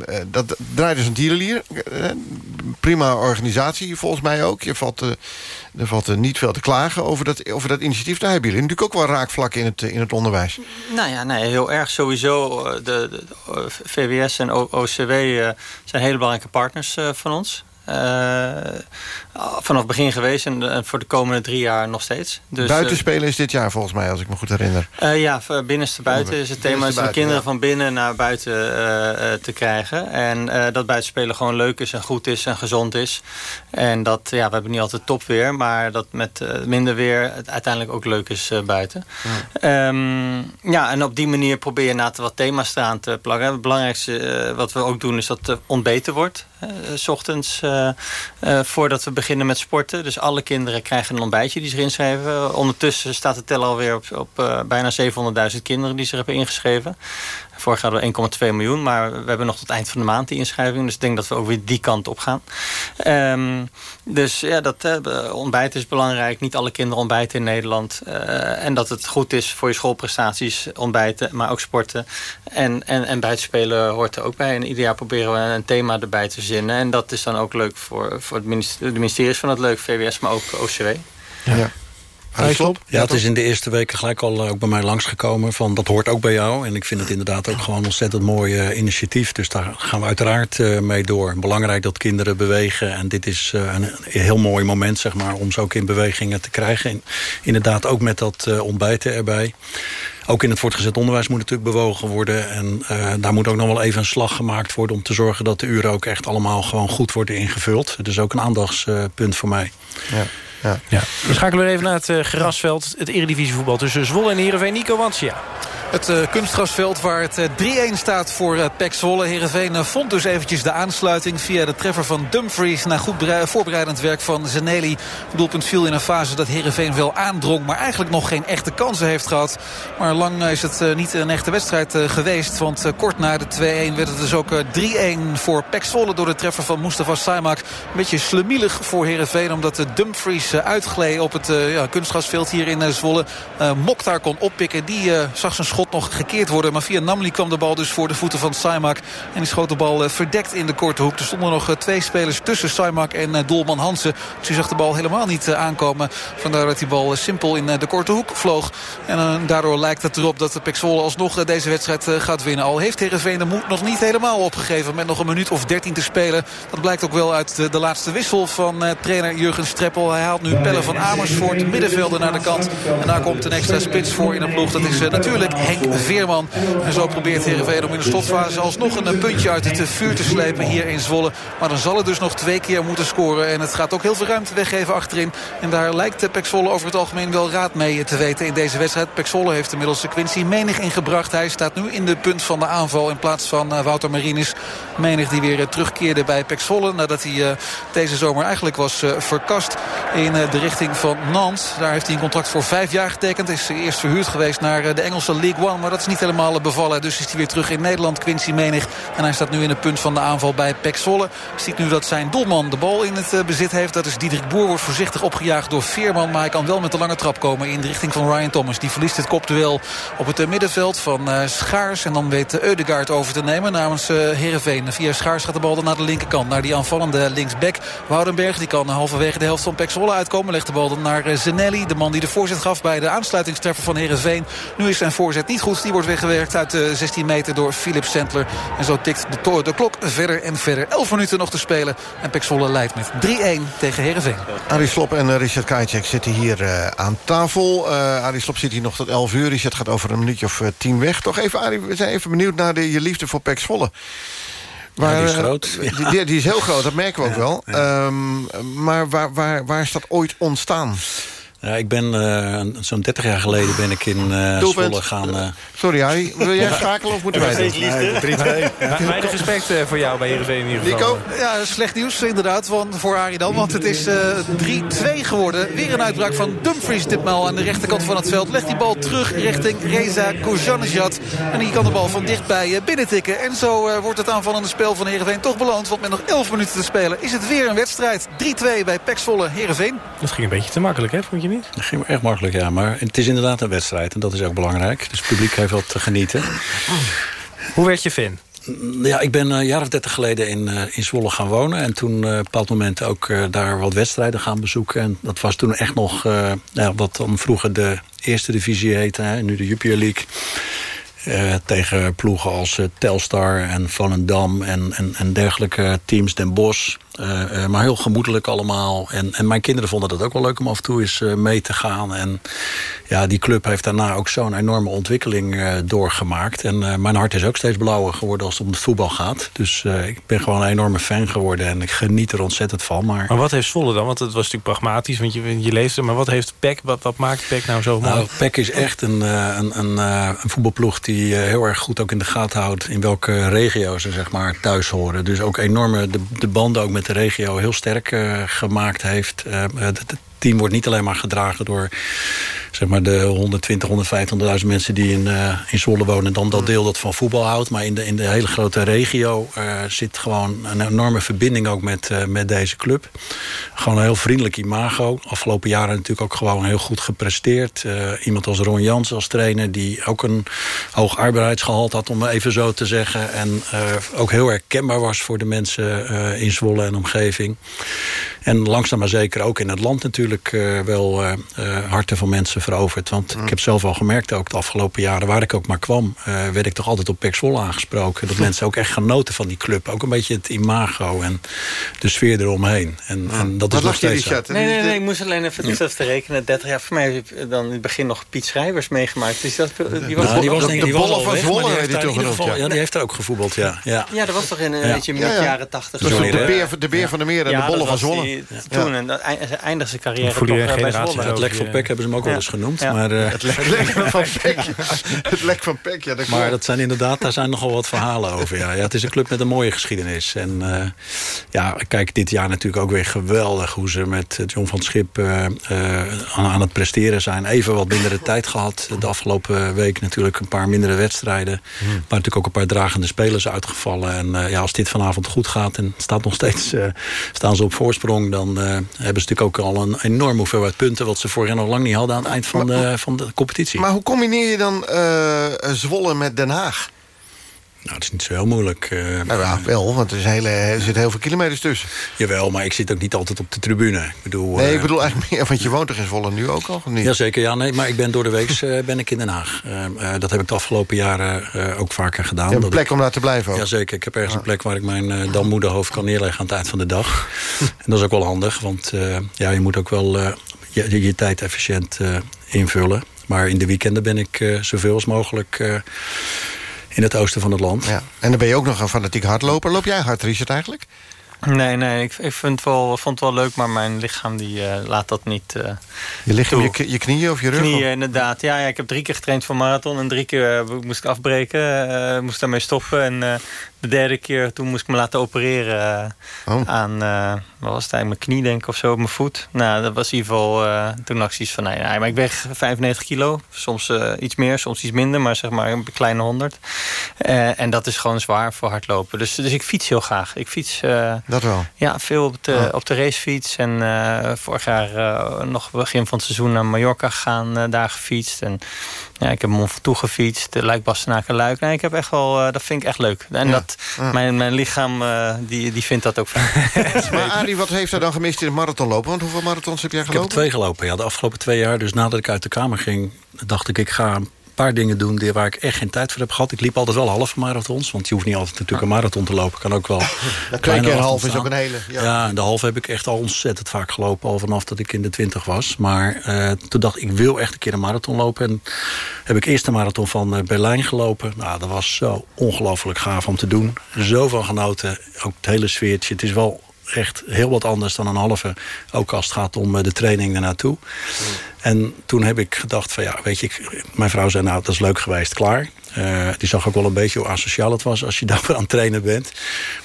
Uh, dat draait dus een dierenlier. Prima organisatie, volgens mij ook. Je valt... Uh, er valt er niet veel te klagen over dat, over dat initiatief. Daar hebben jullie natuurlijk ook wel raakvlakken in het, in het onderwijs. Nou ja, nee, heel erg sowieso. De, de, VWS en OCW uh, zijn hele belangrijke partners van ons. Vanaf het begin geweest en, en, voor de komende drie jaar nog steeds. Dus, Buitenspelen is dit jaar volgens mij, als ik me goed herinner. Uh, ja, binnenste buiten is het thema. Dus de kinderen ja. van binnen naar buiten uh, te krijgen. En dat buitenspelen gewoon leuk is en goed is en gezond is. En dat, ja, we hebben niet altijd top weer, maar dat met minder weer het uiteindelijk ook leuk is buiten. Ja. Um, ja, en op die manier probeer je na te wat thema's eraan te plakken. Het belangrijkste wat we ook doen is dat er ontbeten wordt. S ochtends voordat we beginnen met sporten. Dus alle kinderen krijgen een ontbijtje die zich inschrijven. Ondertussen staat de teller alweer op, op uh, bijna 700.000 kinderen die zich hebben ingeschreven. Vorig jaar hadden we 1,2 miljoen, maar we hebben nog tot eind van de maand die inschrijving. Dus ik denk dat we ook weer die kant op gaan. Um, dus ja, dat uh, ontbijt is belangrijk. Niet alle kinderen ontbijten in Nederland. Uh, en dat het goed is voor je schoolprestaties, ontbijten, maar ook sporten. En, en, en buitenspelen hoort er ook bij. En ieder jaar proberen we een thema erbij te verzinnen. En dat is dan ook leuk voor, voor het ministerie, de van het leuk, VWS, maar ook OCW. Ja. Ja. Het is in de eerste weken gelijk al ook bij mij langsgekomen. Van, dat hoort ook bij jou. En ik vind het inderdaad ook gewoon een ontzettend mooi uh, initiatief. Dus daar gaan we uiteraard uh, mee door. Belangrijk dat kinderen bewegen. En dit is uh, een heel mooi moment zeg maar, om ze ook in bewegingen te krijgen. En inderdaad ook met dat ontbijten erbij. Ook in het voortgezet onderwijs moet natuurlijk bewogen worden. En uh, daar moet ook nog wel even een slag gemaakt worden... om te zorgen dat de uren ook echt allemaal gewoon goed worden ingevuld. Het is ook een aandachtspunt voor mij. Ja. Ja. Ja. We schakelen weer even naar het uh, grasveld. Het eredivisievoetbal tussen Zwolle en Heerenveen. Nico Wansia. Het uh, kunstgrasveld waar het uh, 3-1 staat voor uh, Pek Zwolle. Vond dus eventjes de aansluiting via de treffer van Dumfries... na goed voorbereidend werk van Zeneli. Het doelpunt viel in een fase dat Heerenveen wel aandrong... maar eigenlijk nog geen echte kansen heeft gehad. Maar lang is het niet een echte wedstrijd geweest. Want kort na de 2-1 werd het dus ook 3-1 voor Pek Zwolle... door de treffer van Mustafa Saimak. Een beetje slemielig voor Heerenveen... omdat de Dumfries uitgleed op het ja, kunstgrasveld hier in Zwolle. Mokhtar kon oppikken. Die zag zijn schot nog gekeerd worden. Maar via Namli kwam de bal dus voor de voeten van Saimak. En die schoot de bal verdekt in de korte hoek. Er stonden nog twee spelers tussen Saimak en doelman Hansen. Dus hij zag de bal helemaal niet aankomen. Vandaar dat die bal simpel in de korte hoek vloog. En daardoor lijkt het erop dat de Pexwolle alsnog deze wedstrijd gaat winnen. Al heeft Heerenveen de moed nog niet helemaal opgegeven. Met nog een minuut of 13 te spelen. Dat blijkt ook wel uit de, laatste wissel van trainer Jurgen Streppel. Hij haalt nu Pelle van Amersfoort, middenvelder naar de kant. En daar komt een extra spits voor in de ploeg. Dat is natuurlijk Henk Veerman. En zo probeert Heerenveen om in de slotfase alsnog een puntje uit het vuur te slepen hier in Zwolle. Maar dan zal het dus nog twee keer moeten scoren. En het gaat ook heel veel ruimte weggeven achterin. En daar lijkt Pek Zwolle over het algemeen wel raad mee te weten in deze wedstrijd. Pek Zwolle heeft inmiddels Quincy Menig ingebracht. Hij staat nu in de punt van de aanval in plaats van Wouter Marinis. Menig die weer terugkeerde bij Pek Zwolle nadat hij deze zomer eigenlijk was verkast in de richting van Nantes. Daar heeft hij een contract voor vijf jaar getekend. Is eerst verhuurd geweest naar de Engelse League Maar dat is niet helemaal bevallen. Dus is hij weer terug in Nederland, Quincy Menig. En hij staat nu in het punt van de aanval bij Pek Zwolle. Ziet nu dat zijn doelman de bal in het bezit heeft. Dat is Diederik Boer. Wordt voorzichtig opgejaagd door Veerman. Maar hij kan wel met de lange trap komen in de richting van Ryan Thomas. Die verliest het kopduel op het middenveld van Schaars. En dan weet Eudegaard over te nemen namens Heerenveen. Via Schaars gaat de bal dan naar de linkerkant. Naar die aanvallende linksback. Woudenberg die kan halverwege de helft van Pek Zwolle uitkomen. Legt de bal dan naar Zenelli. De man die de voorzet gaf bij de aansluitingstreffer van Heerenveen. Nu is zijn voorzet niet goed. Die wordt weggewerkt uit de 16 meter door Philip Sentler. En zo tikt de, de klok verder en verder. 11 minuten nog te spelen. En Pek Zwolle leidt met 3-1 tegen Heerenveen. Arie Slop en Richard Kajcek zitten hier uh, aan tafel. Uh, Arie Slop zit hier nog tot 11 uur. Richard gaat over een minuutje of uh, 10 weg. Toch even, Arie, we zijn even benieuwd naar de, je liefde voor Pek Zwolle. Waar, die is groot. Die, die, die, is heel groot, dat merken we ook wel. Ja. Um, maar waar, waar, waar is dat ooit ontstaan? Ja, ik ben uh, zo'n 30 jaar geleden ben ik in uh, Zwolle gaan... Uh... Sorry Harry, wil jij schakelen of moeten wij doen? Nee, 3-2. Weinig respect voor jou bij Heerenveen in ieder geval. Nico? Ja, slecht nieuws inderdaad van, voor Harry dan. Want het is 3-2 geworden. Weer een uitbraak van Dumfries ditmaal aan de rechterkant van het veld. Legt die bal terug richting Reza Kojanejad. En die kan de bal van dichtbij binnentikken. En zo wordt het aanvallende spel van Heerenveen toch beloond. Want met nog 11 minuten te spelen is het weer een wedstrijd. 3-2 bij Pek Zwolle Heerenveen. Dat ging een beetje te makkelijk hè, vond je niet? Dat ging echt makkelijk, ja. Maar het is inderdaad een wedstrijd en dat is ook belangrijk. Dus het publiek heeft wat te genieten. Hoe werd je fan? Ja, ik ben een jaar of dertig geleden in, uh, in Zwolle gaan wonen. En toen uh, op een bepaald moment ook uh, daar wat wedstrijden gaan bezoeken. En dat was toen echt nog ja, wat dan vroeger de eerste divisie heette. Hè, nu de Jupiler League. Uh, tegen ploegen als uh, Telstar en Volendam en, en, en dergelijke teams, Den Bosch. Uh, maar heel gemoedelijk allemaal. En, en mijn kinderen vonden dat ook wel leuk om af en toe eens mee te gaan. En ja, die club heeft daarna ook zo'n enorme ontwikkeling doorgemaakt. En mijn hart is ook steeds blauwer geworden als het om het voetbal gaat. Dus ik ben gewoon een enorme fan geworden en ik geniet er ontzettend van. Maar, maar wat heeft Zwolle dan? Want het was natuurlijk pragmatisch, want je, je leest er. Maar wat heeft PEC, wat, wat maakt PEC nou zo mooi? Nou, PEC is echt een, een, een, een voetbalploeg die die heel erg goed ook in de gaten houdt... in welke regio ze zeg maar, thuis horen. Dus ook enorme de, de banden ook met de regio heel sterk uh, gemaakt heeft. Uh, het team wordt niet alleen maar gedragen door zeg maar de 120, 150.000 mensen die in, uh, in Zwolle wonen... en dan dat deel dat van voetbal houdt. Maar in de, in de hele grote regio uh, zit gewoon een enorme verbinding ook met, uh, met deze club. Gewoon een heel vriendelijk imago. Afgelopen jaren natuurlijk ook gewoon heel goed gepresteerd. iemand als Ron Jans als trainer... die ook een hoog arbeidsgehalte had, om even zo te zeggen. En ook heel herkenbaar was voor de mensen in Zwolle en omgeving. En langzaam maar zeker ook in het land natuurlijk wel harten van mensen veroverd. Want ik heb zelf al gemerkt, ook de afgelopen jaren... waar ik ook maar kwam, uh, werd ik toch altijd op Pek Zwolle aangesproken. Dat mensen ook echt genoten van die club. Ook een beetje het imago en de sfeer eromheen. En, en dat is nog steeds Nee, nee, nee, ik moest alleen even ja. te rekenen. 30 jaar voor mij heb dan in het begin nog Piet Schrijvers meegemaakt. Dus dat, die was, nou, die was, de, die bollen van Zwolle heeft genoemd. Ja. die heeft er ook gevoetbald, ja. Ja, ja dat was toch in een ja. beetje midden jaren 80. Dus de, beer, de beer van de meer en de bollen van Zwolle. Toen, en eindigde zijn carrière toch bij Zwolle. Het lek van Pek hebben ze hem ook wel eens genoemd. Maar het lek, lek van Peck. het lek van Peck, ja. Dat maar dat zijn inderdaad, daar zijn nogal wat verhalen over. Ja. ja, het is een club met een mooie geschiedenis. En uh, ja, kijk, dit jaar natuurlijk ook weer geweldig... hoe ze met John van Schip uh, uh, aan, aan, het presteren zijn. Even wat mindere tijd gehad. De afgelopen week natuurlijk een paar mindere wedstrijden. Hmm. Maar natuurlijk ook een paar dragende spelers uitgevallen. En ja, als dit vanavond goed gaat... en staat nog steeds, staan ze op voorsprong... jong... dan eh, hebben ze natuurlijk ook al een enorme hoeveelheid punten... wat ze voorheen nog lang niet hadden aan het eind van, de, van de competitie. Maar hoe combineer je dan uh, Zwolle met Den Haag? Nou, het is niet zo heel moeilijk. Uh, nou ja, wel, want er, is hele, er zitten heel veel kilometers tussen. Jawel, maar ik zit ook niet altijd op de tribune. Ik bedoel, nee, ik bedoel eigenlijk meer, want je woont toch in Zwolle nu ook al? Niet? Jazeker, ja, nee, maar ik ben door de week uh, ben ik in Den Haag. Uh, dat heb ik de afgelopen jaren ook vaker gedaan. Je hebt een plek om daar te blijven ook? Jazeker, ik heb ergens een plek waar ik mijn dammoederhoofd kan neerleggen aan het eind van de dag. en dat is ook wel handig, want ja, je moet ook wel je, je, tijd efficiënt invullen. Maar in de weekenden ben ik zoveel als mogelijk in het oosten van het land. Ja. En dan ben je ook nog een fanatiek hardloper. Loop jij hard, Richard, eigenlijk? Nee, nee, ik, ik vind het wel, vond het wel leuk, maar mijn lichaam die, uh, laat dat niet uh, Je lichaam, je, je, knieën of je rug? Knieën, inderdaad. Ja, ja, ik heb drie keer getraind voor marathon en drie keer uh, moest ik afbreken. moest daarmee stoppen en de derde keer toen moest ik me laten opereren oh. aan, wat was het eigenlijk, mijn knie denk ik of zo, op mijn voet. Nou, dat was in ieder geval, toen dacht ik van, nee, nee, maar ik weeg 95 kilo. Soms iets meer, soms iets minder, maar zeg maar een kleine 100. en dat is gewoon zwaar voor hardlopen. Dus, dus ik fiets heel graag. Ik fiets... Dat wel? Ja, veel op de, op de racefiets. En vorig jaar nog begin van het seizoen naar Mallorca gegaan, daar gefietst. En ja, ik heb Mont Ventoux gefietst, de Luik Bastenaken Luik. Nee, ik heb echt wel, dat vind ik echt leuk. En dat, mijn, mijn lichaam, die, die vindt dat ook fijn. maar Arie, wat heeft hij dan gemist in het marathonlopen? Want hoeveel marathons heb jij gelopen? Ik heb twee gelopen, ja, de afgelopen twee jaar. Dus nadat ik uit de kamer ging, dacht ik, ik ga paar dingen doen die, waar ik echt geen tijd voor heb gehad. Ik liep altijd wel halve marathons, want je hoeft niet altijd natuurlijk een marathon te lopen. Kan ook wel. Twee keer een half is ook een hele. Ja. ja, de half heb ik echt al ontzettend vaak gelopen, al vanaf dat ik in de twintig was. Maar uh, toen dacht ik, ik wil echt een keer een marathon lopen. En heb ik eerst de marathon van uh, Berlijn gelopen. Nou, dat was zo ongelooflijk gaaf om te doen. Zo van genoten, ook het hele sfeertje. Het is wel echt heel wat anders dan een halve. Ook als het gaat om eh, de training ernaartoe. En toen heb ik gedacht van ja, weet je, ik, mijn vrouw zei nou, dat is leuk geweest, klaar. Uh, die zag ook wel een beetje hoe asociaal het was als je daarvoor aan het trainen bent.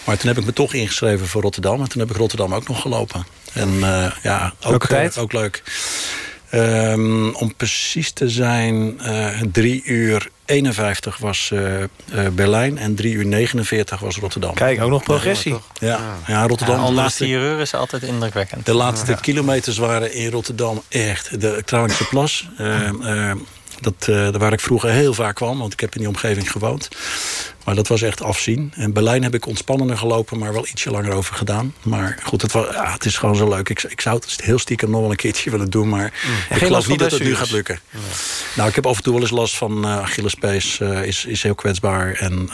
Maar toen heb ik me toch ingeschreven voor Rotterdam. En toen heb ik Rotterdam ook nog gelopen. En uh, ja, ook, ook leuk. Um, om precies te zijn, drie uur 51 was uh, uh, Berlijn en 3 uur 49 was Rotterdam. Kijk, ook nog progressie. Ja, ja, Rotterdam. Ja, de laatste uur is altijd indrukwekkend. De laatste kilometers waren in Rotterdam echt de Kralingse Plas. Dat, uh, waar ik vroeger heel vaak kwam, want ik heb in die omgeving gewoond. Maar dat was echt afzien. En Berlijn heb ik ontspannender gelopen, maar wel ietsje langer over gedaan. Maar goed, het, was, ja, het is gewoon zo leuk. Ik, ik zou het heel stiekem nog wel een keertje willen doen, maar mm. ik geloof niet dat het nu gaat lukken. Nou, ik heb af en toe wel eens last van uh, Achillespees. Uh, is, is heel kwetsbaar en...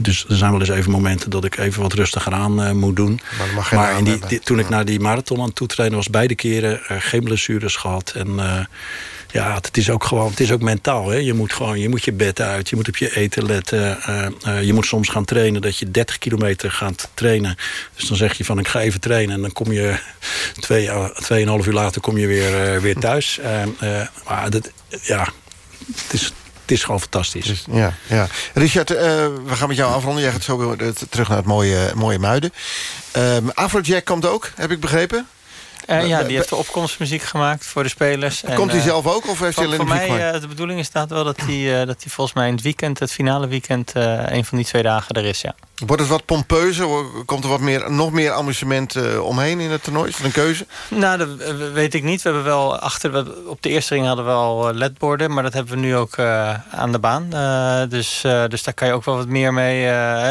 Dus er zijn wel eens even momenten dat ik even wat rustiger aan uh, moet doen. Maar, maar in die, toen ik naar die marathon aan toe trainen was, beide keren uh, geen blessures gehad. En uh, ja, het is ook gewoon, het is ook mentaal. Hè? Je moet gewoon, je moet je bed uit, je moet op je eten letten. Uh, uh, je moet soms gaan trainen dat je 30 kilometer gaat trainen. Dus dan zeg je van ik ga even trainen en dan kom je twee, uh, tweeënhalf uur later kom je weer, weer thuis. maar dat, ja, het is, het is gewoon fantastisch. Dus, ja, ja. Richard, we gaan met jou afronden. Jij gaat zo weer terug naar het mooie, mooie Muiden. Um, Afrojack komt ook, heb ik begrepen. Uh, ja, die heeft de opkomstmuziek gemaakt voor de spelers. Komt hij uh, zelf ook of heeft hij alleen Voor mij, uh, de bedoeling is dat wel dat hij, dat hij volgens mij in het weekend, het finale weekend, een van die twee dagen er is, ja. Wordt het wat pompeuzer? Komt er wat meer, nog meer amusement uh, omheen in het toernooi? Is dat een keuze? Nou, dat weet ik niet. We hebben wel achter, we, op de eerste ring hadden we al eh, ledborden. Maar dat hebben we nu ook uh, aan de baan. Uh, dus, dus daar kan je ook wel wat meer mee.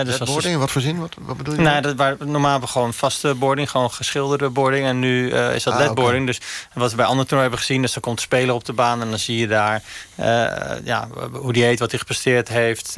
dus ledboarding? Wat voor zin? Wat, wat bedoel je? Nou, dat, waar, normaal hebben we gewoon vaste boarding. Gewoon geschilderde boarding. En nu is dat ah, ledboarding. Okay. Dus wat we bij andere toernooien hebben gezien. Dus dan komt speler op de baan. En dan zie je daar ja, hoe die heet, wat hij gepresteerd heeft.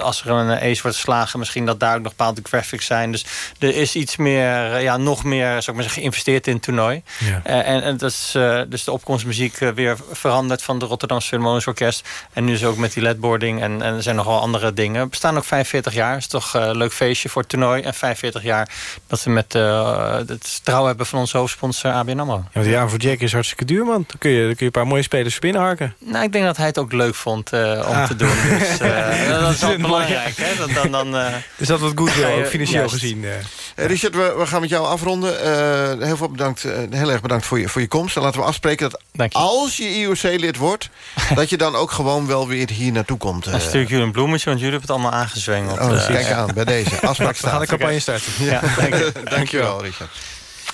als er een ace wordt geslagen, misschien dat daar ook nog bepaalde graphics zijn. Dus er is iets meer, ja, nog meer zou ik maar zeggen, geïnvesteerd in het toernooi. Ja. Uh, en, en dat is uh, dus de opkomstmuziek weer veranderd van de Rotterdamse Philharmonisch Orkest. En nu is ook met die ledboarding en, en er zijn nogal andere dingen. We bestaan ook 45 jaar. is toch een leuk feestje voor het toernooi. En 45 jaar dat we met het trouw hebben van onze hoofdsponsor ABN AMRO. Ja, ja, voor Jack is hartstikke duur, man. Dan kun je, dan kun je een paar mooie spelers binnenharken. Nou, ik denk dat hij het ook leuk vond om ah. te doen. Dus, dat is wel belangrijk. Hè? Dan, dan, dan, dat wat goed, ook financieel gezien. Uh. Richard, we, we, gaan met jou afronden. Uh, heel, veel bedankt, uh, heel erg bedankt voor je, voor je komst. En laten we afspreken dat als je IOC-lid wordt... dat je dan ook gewoon wel weer hier naartoe komt. Dan stuur ik jullie een bloemetje, want jullie hebben het allemaal aangezwengeld. Oh, kijk aan, bij deze. Afspraak We gaan de campagne starten. Ja, dank, je. Dankjewel, Richard.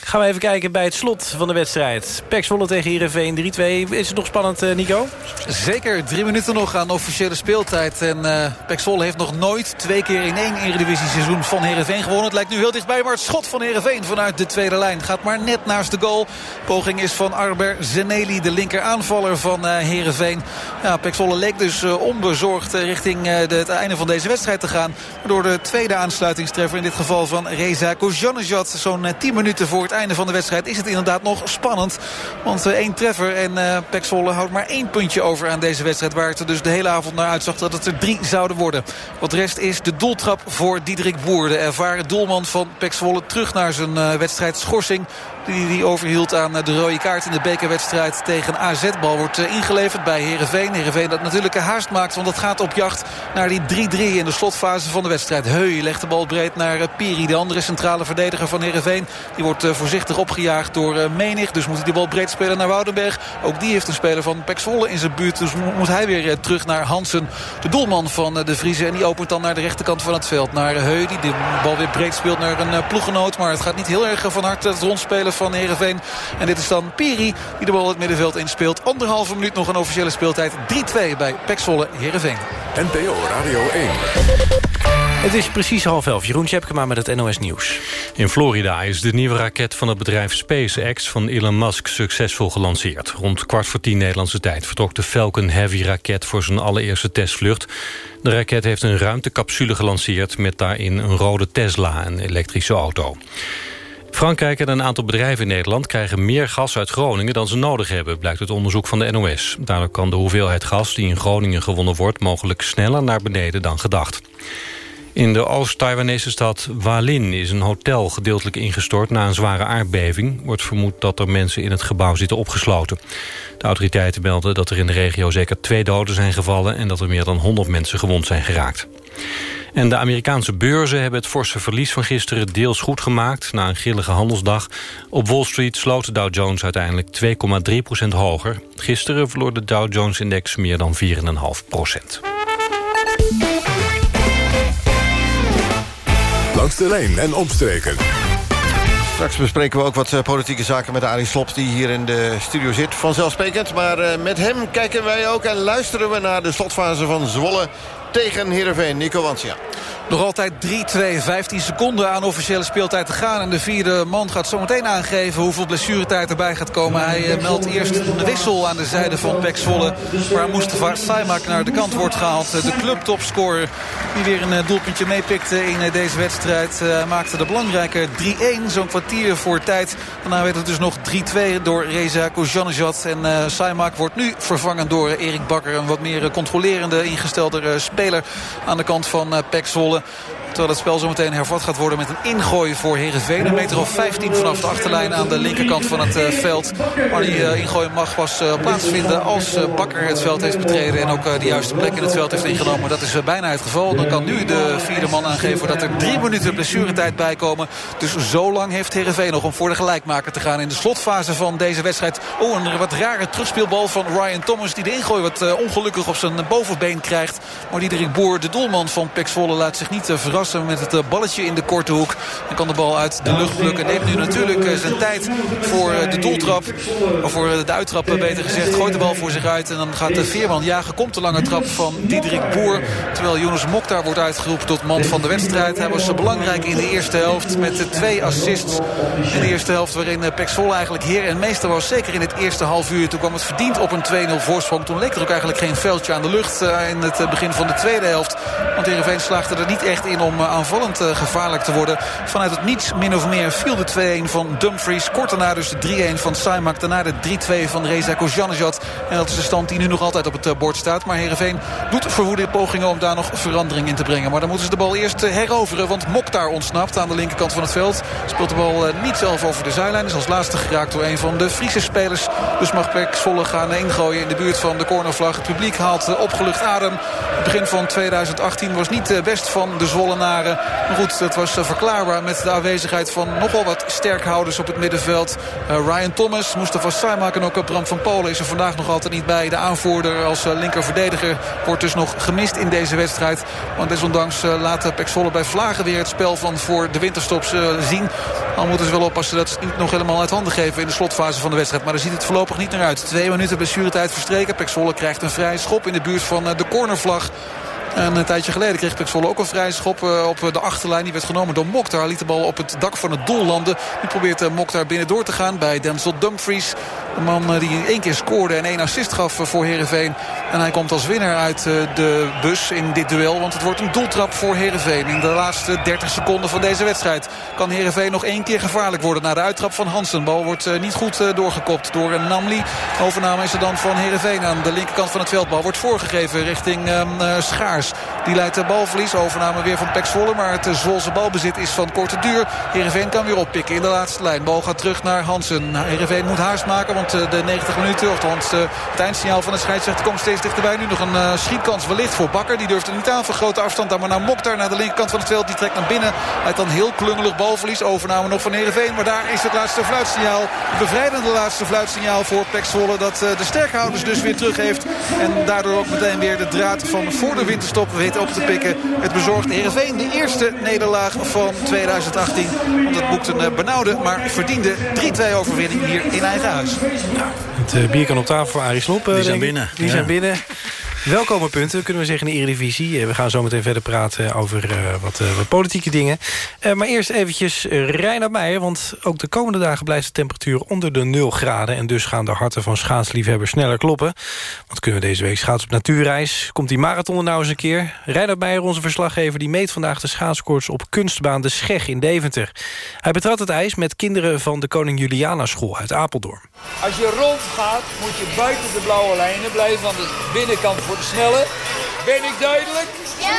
Gaan we even kijken bij het slot van de wedstrijd. Pek Zwolle tegen Heerenveen 3-2. Is het nog spannend, uh, Nico? Zeker, drie minuten nog aan officiële speeltijd. En uh, Pek Zwolle heeft nog nooit twee keer in één Eredivisie seizoen van Heerenveen gewonnen. Het lijkt nu heel dichtbij, maar het schot van Heerenveen vanuit de tweede lijn gaat maar net naast de goal. Poging is van Arber Zeneli, de linker aanvaller van uh, Heerenveen. Ja, Pek Zwolle leek dus onbezorgd richting het einde van deze wedstrijd te gaan. Door de tweede aansluitingstreffer in dit geval van Reza Kojanejad. Zo'n 10 minuten voor het einde van de wedstrijd is het inderdaad nog spannend. Want uh, één treffer en uh, Pek Zwolle houdt maar één puntje over aan deze wedstrijd. Waar het er dus de hele avond naar uitzag dat het er drie zouden worden. Wat rest is de doeltrap voor Diederik Boer. De ervaren doelman van Pek Zwolle terug naar zijn uh, wedstrijd schorsing die hij overhield aan de rode kaart in de bekerwedstrijd tegen AZ-bal wordt ingeleverd bij Heerenveen. Heerenveen dat natuurlijk een haast maakt, want dat gaat op jacht naar die 3-3 in de slotfase van de wedstrijd. Heu legt de bal breed naar Piri, de andere centrale verdediger van Heerenveen. Die wordt voorzichtig opgejaagd door Menig, dus moet hij de bal breed spelen naar Woudenberg. Ook die heeft een speler van Pek in zijn buurt, dus moet hij weer terug naar Hansen. De doelman van de Vriezen en die opent dan naar de rechterkant van het veld. Naar Heu, die de bal weer breed speelt naar een ploeggenoot. Maar het gaat niet heel erg van harte het rondspelen van Heerenveen. En dit is dan Piri die de bal het middenveld inspeelt. Anderhalve minuut nog een officiële speeltijd. 3-2 bij Pek Zwolle Heerenveen. NPO Radio 1. Het is precies half elf. Jeroen Tjepkema met het NOS Nieuws. In Florida is de nieuwe raket van het bedrijf SpaceX van Elon Musk succesvol gelanceerd. Rond kwart voor tien Nederlandse tijd vertrok de Falcon Heavy raket voor zijn allereerste testvlucht. De raket heeft een ruimtecapsule gelanceerd met daarin een rode Tesla, een elektrische auto. Frankrijk en een aantal bedrijven in Nederland krijgen meer gas uit Groningen dan ze nodig hebben, blijkt uit onderzoek van de NOS. Daardoor kan de hoeveelheid gas die in Groningen gewonnen wordt mogelijk sneller naar beneden dan gedacht. In de Oost-Taiwanese stad Walin is een hotel gedeeltelijk ingestort na een zware aardbeving. Wordt vermoed dat er mensen in het gebouw zitten opgesloten. De autoriteiten melden dat er in de regio zeker twee doden zijn gevallen... en dat er meer dan 100 mensen gewond zijn geraakt. En de Amerikaanse beurzen hebben het forse verlies van gisteren deels goed gemaakt na een grillige handelsdag. Op Wall Street sloot de Dow Jones uiteindelijk 2,3% hoger. Gisteren verloor de Dow Jones-index meer dan 4,5 procent. Langs de lijn en omstreken. Straks bespreken we ook wat uh, politieke zaken met Arie Slops... die hier in de studio zit, vanzelfsprekend. Maar uh, met hem kijken wij ook en luisteren we naar de slotfase van Zwolle... tegen Heerenveen. Nico Wansia. Nog altijd 3-2, 15 seconden aan officiële speeltijd te gaan. En de vierde man gaat zometeen aangeven hoeveel blessuretijd erbij gaat komen. Hij uh, meldt eerst een wissel aan de zijde van Pek Zwolle. Waar Mustafa Saimak naar de kant wordt gehaald. De clubtopscorer die weer een uh, doelpuntje meepikte in uh, deze wedstrijd. maakte de belangrijke 3-1, zo'n kwartier voor tijd. Daarna werd het dus nog 3-2 door Reza Kojanejad. En Saimak wordt nu vervangen door Erik Bakker. Een wat meer controlerende, ingestelde speler aan de kant van Pek Zwolle. Terwijl het spel zo meteen hervat gaat worden met een ingooi voor Herenveen. Een meter of 15 vanaf de achterlijn aan de linkerkant van het uh, veld. Maar die uh, ingooi mag pas uh, plaatsvinden als Bakker het veld heeft betreden. En ook de juiste plek in het veld heeft ingenomen. Dat is bijna het geval. Dan kan nu de vierde man aangeven dat er drie minuten blessuretijd bij komen. Dus zo lang heeft Herenveen nog om voor de gelijkmaker te gaan in de slotfase van deze wedstrijd. Oh, een wat rare terugspeelbal van Ryan Thomas. Die de ingooi wat ongelukkig op zijn bovenbeen krijgt. Maar Diederik Boer, de doelman van Pek Zwolle, laat zich niet verrassen met het eh, balletje in de korte hoek. En kan de bal uit de lucht plukken. Neemt nu natuurlijk eh, zijn tijd voor eh, de doeltrap. Of voor de uittrap beter gezegd. Gooit de bal voor zich uit. En dan gaat de Veerman jagen. Komt de lange trap van Diederik Boer. Terwijl Jonas Mokhtar wordt uitgeroepen tot man van de wedstrijd. Hij was belangrijk in de eerste helft. Met twee assists in de eerste helft. Waarin Zwolle eigenlijk heer en meester was. Zeker in het eerste half uur. Toen kwam het verdiend op een 2-0 voorsprong. Toen leek er ook eigenlijk geen veldje aan de lucht. In het begin van de tweede helft. Want Heerenveen slaagde er niet echt in om om eh, aanvallend eh, gevaarlijk te worden. Vanuit het niets min of meer viel de 2-1 van Dumfries. Kort daarna dus de 3-1 van Saimak. Daarna de 3-2 van Reza Kojanejad. En dat is de stand die nu nog altijd op het eh, bord staat. Maar Heerenveen doet verwoede pogingen om daar nog verandering in te brengen. Maar dan moeten ze de bal eerst heroveren. Want Mokhtar ontsnapt aan de linkerkant van het veld. Speelt de bal niet zelf over de zijlijn. Is als laatste geraakt door een van de Friese spelers. Dus mag Pek Zwolle gaan ingooien in de buurt van de cornervlag. Het publiek haalt opgelucht adem. Het begin van 2018 was niet best van de Maar goed, dat was eh, verklaarbaar met de aanwezigheid van nogal wat sterkhouders op het middenveld. Uh, Ryan Thomas, Mustafa Saimak en ook Bram van Polen is er vandaag nog altijd niet bij. De aanvoerder als linkerverdediger wordt dus nog gemist in deze wedstrijd. Want desondanks laat Pek Zwolle bij Vlagen weer het spel van voor de winterstops zien. Al moeten ze wel oppassen dat ze het niet nog helemaal uit handen geven... in de slotfase van de wedstrijd. Maar daar ziet het voorlopig niet naar uit. Twee minuten blessuretijd verstreken. Pek Zwolle krijgt een vrije schop in de buurt van de cornervlag. En een tijdje geleden kreeg Pek Zwolle ook een vrije schop eh, op de achterlijn. Die werd genomen door Mokhtar. Liet de bal op het dak van het doel landen. Nu probeert eh, Mokhtar binnendoor te gaan bij Denzel Dumfries. De man eh, die één keer scoorde en één assist gaf voor Herenveen. En hij komt als winnaar uit de bus in dit duel. Want het wordt een doeltrap voor Herenveen. In de laatste 30 seconden van deze wedstrijd kan Herenveen nog één keer gevaarlijk worden. Na de uittrap van Hansen. Bal wordt niet goed doorgekopt door Namli. Overname is er dan van Herenveen aan de linkerkant van het veld. Bal wordt voorgegeven richting ehm, Schaars. Die leidt de balverlies. Overname weer van Pex Volle. Maar het Zwolse balbezit is van korte duur. Heerenveen kan weer oppikken in de laatste lijn. Bal gaat terug naar Hansen. Heerenveen moet haast maken. Want eh, de 90 minuten, of althans eh, het eindsignaal van de scheidsrechter komt steeds dichterbij. Nu nog een uh, schietkans wellicht voor Bakker. Die durft er niet aan voor grote afstand. Dan maar naar Mokhtar naar de linkerkant van het veld. Die trekt naar binnen. Leidt dan heel klungelig balverlies. Overname nog van Heerenveen. Maar daar is het laatste fluitsignaal. Het bevrijdende laatste fluitsignaal voor Volle. Dat de sterkhouders dus weer terug heeft. En daardoor ook meteen weer de draad van voor de winterstop weet op te pikken. Het bezorgt Heerenveen de eerste nederlaag van 2018. Want het boekt een eh, benauwde, maar verdiende 3-2 overwinning hier in eigen huis. Het uh, bier kan op tafel voor Arie Slob. Die zijn binnen. Die zijn binnen. Welkome punten, kunnen we zeggen, in de Eredivisie. Eh, we gaan zo meteen verder praten over uh, wat, uh, wat, politieke dingen. Maar eerst eventjes Reinhard Meijer, want ook de komende dagen blijft de temperatuur onder de 0 graden. En dus gaan de harten van schaatsliefhebbers sneller kloppen. Want kunnen we deze week schaatsen op natuurreis. Komt die marathon er nou eens een keer? Reinhard Meijer, onze verslaggever, die meet vandaag de schaatskoorts op kunstbaan De Scheg in Deventer. Hij betrad het ijs met kinderen van de Koning Juliana School uit Apeldoorn. Als je rondgaat, moet je buiten de blauwe lijnen blijven aan de binnenkant voor de snelle. Ben ik duidelijk? Ja.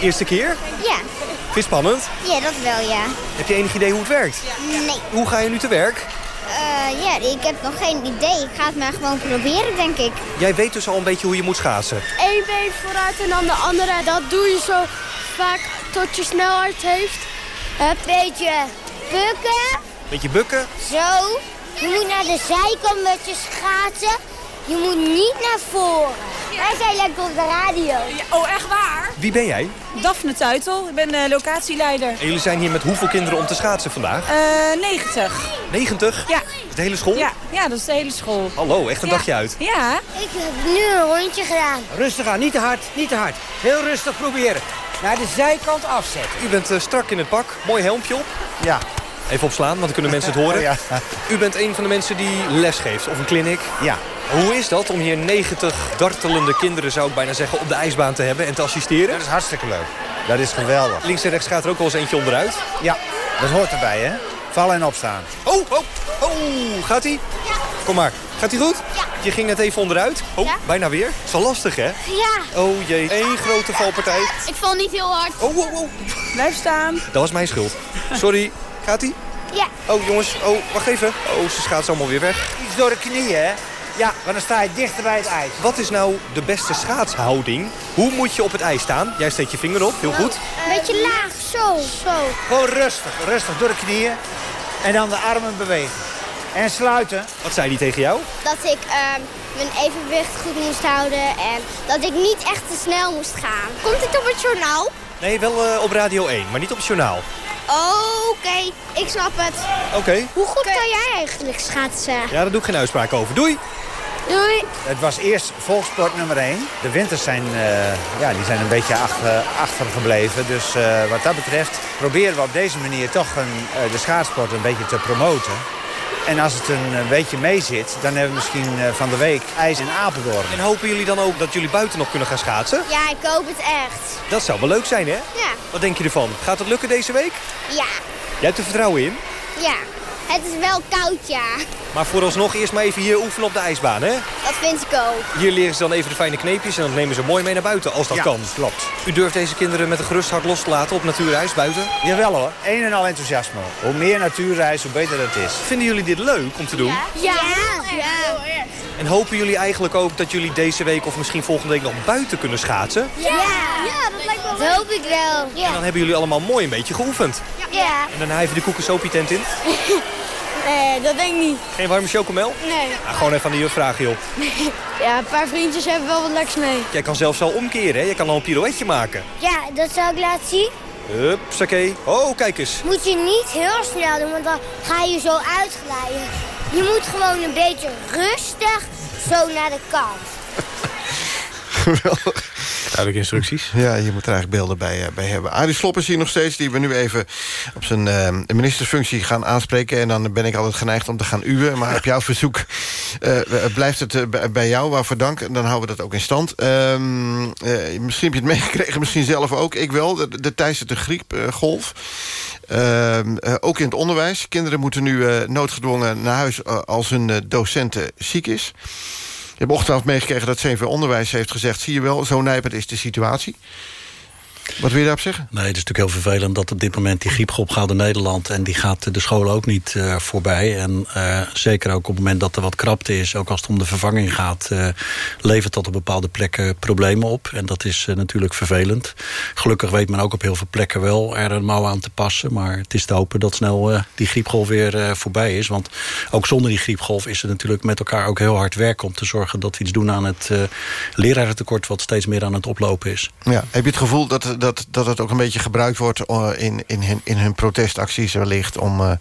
Eerste keer? Ja. Vind je spannend? Ja, dat wel, ja. Heb je enig idee hoe het werkt? Nee. Hoe ga je nu te werk? Uh, ja, ik heb nog geen idee. Ik ga het maar gewoon proberen, denk ik. Jij weet dus al een beetje hoe je moet schaatsen? Eén been vooruit en dan de andere. Dat doe je zo vaak tot je snelheid heeft. Een beetje bukken. Beetje bukken? Zo. Je moet naar de zijkant met je schaatsen. Je moet niet naar voren. Wij zijn lekker op de radio. Ja, oh, echt waar? Wie ben jij? Daphne Tuitel. Ik ben uh, locatieleider. En jullie zijn hier met hoeveel kinderen om te schaatsen vandaag? Uh, 90. 90? Ja. Is de hele school? Ja, ja dat is de hele school. Hallo, echt een ja. dagje uit. Ja. Ik heb nu een rondje gedaan. Rustig aan, niet te hard, niet te hard. Heel rustig proberen. Naar de zijkant afzetten. U bent uh, strak in het pak, mooi helmpje op. Ja. Even opslaan, want dan kunnen mensen het horen. Ja. U bent een van de mensen die les geeft, of een clinic. Ja. Hoe is dat om hier 90 dartelende kinderen, zou ik bijna zeggen, op de ijsbaan te hebben en te assisteren? Dat is hartstikke leuk. Dat is geweldig. Links en rechts gaat er ook wel eens eentje onderuit. Ja, dat hoort erbij, hè? Vallen en opstaan. Oh, oh, oh. Gaat hij? Ja. Kom maar. Gaat hij goed? Ja. Je ging net even onderuit. Oh, ja. bijna weer. Het is wel lastig, hè? Ja. Oh jee, één grote valpartij. Ik val niet heel hard. Oh, oh, oh. Blijf staan. Dat was mijn schuld. Sorry. Gaat hij? Ja. Oh, jongens. Oh, wacht even. Oh, ze schaats allemaal weer weg. Iets door de knieën, hè? Ja, want dan sta je dichter bij het ijs. Wat is nou de beste schaatshouding? Hoe moet je op het ijs staan? Jij steekt je vinger op, heel goed. Een beetje laag, zo, zo. Gewoon rustig, rustig door de knieën. En dan de armen bewegen. En sluiten. Wat zei die tegen jou? Dat ik uh, mijn evenwicht goed moest houden en dat ik niet echt te snel moest gaan. Komt dit op het journaal? Nee, wel uh, op Radio 1, maar niet op het journaal. Oh, oké. Okay. Ik snap het. Oké. Okay. Hoe goed kan jij eigenlijk schaatsen? Ja, daar doe ik geen uitspraak over. Doei! Doei. Het was eerst volkssport nummer 1. De winters zijn, uh, ja, die zijn een beetje achter, achtergebleven. Dus uh, wat dat betreft proberen we op deze manier toch een, uh, de schaatsport een beetje te promoten. En als het een, een beetje mee zit, dan hebben we misschien uh, van de week ijs in Apeldoorn. En hopen jullie dan ook dat jullie buiten nog kunnen gaan schaatsen? Ja, ik hoop het echt. Dat zou wel leuk zijn, hè? Ja. Wat denk je ervan? Gaat het lukken deze week? Ja. Jij hebt er vertrouwen in? Ja. Het is wel koud, ja. Maar vooralsnog eerst maar even hier oefenen op de ijsbaan, hè? Dat vind ik ook. Hier leren ze dan even de fijne kneepjes en dan nemen ze mooi mee naar buiten, als dat ja, kan. klopt. U durft deze kinderen met een gerust hart los te laten op natuurreis buiten? Jawel hoor, een en al enthousiasme. Hoe meer natuurreis, hoe beter het is. Vinden jullie dit leuk om te doen? Ja. Ja. ja. ja. En hopen jullie eigenlijk ook dat jullie deze week of misschien volgende week nog buiten kunnen schaatsen? Ja, ja dat lijkt wel Dat hoop ik wel. Ja. En dan hebben jullie allemaal mooi een beetje geoefend. Ja. En dan even de koekensopie-tent in? Nee, dat denk ik niet. Geen warme chocomel? Nee. Nou, gewoon even aan die juf vragen, joh. ja, een paar vriendjes hebben wel wat leks mee. Jij kan zelfs wel omkeren, hè? Je kan al een pirouetje maken. Ja, dat zou ik laten zien. Hupsakee. Oh, kijk eens. Moet je niet heel snel doen, want dan ga je zo uitglijden. Je moet gewoon een beetje rustig zo naar de kant. Geweldig. Duidelijke instructies. Ja, je moet er eigenlijk beelden bij, eh, bij hebben. Arie Slob is hier nog steeds, die we nu even op zijn eh, ministersfunctie gaan aanspreken. En dan ben ik altijd geneigd om te gaan uwen. Maar op jouw verzoek eh, blijft het bij- jou, waarvoor dank. En dan houden we dat ook in stand. Ehm, eh, misschien heb je het meegekregen, misschien zelf ook. Ik wel, de, de tijdens de griepgolf. Ehm, eh, ook in het onderwijs. Kinderen moeten nu noodgedwongen naar huis als hun docenten ziek is. Hebt ochtend meegekregen dat CV Onderwijs heeft gezegd... zie je wel, zo nijpend is de situatie. Wat wil je daarop zeggen? Nee, het is natuurlijk heel vervelend dat op dit moment die griepgolf gaat in Nederland... en die gaat de scholen ook niet eh, voorbij. En eh, zeker ook op het moment dat er wat krapte is... ook als het om de vervanging gaat... eh, levert dat op bepaalde plekken problemen op. En dat is natuurlijk vervelend. Gelukkig weet men ook op heel veel plekken wel er een mouw aan te passen. Maar het is te hopen dat snel die griepgolf weer voorbij is. Want ook zonder die griepgolf is het natuurlijk met elkaar ook heel hard werken... om te zorgen dat we iets doen aan het lerarentekort... wat steeds meer aan het oplopen is. Ja, heb je het gevoel dat, dat, dat het ook een beetje gebruikt wordt... eh, in, in, hun, in hun protestacties wellicht... om eh,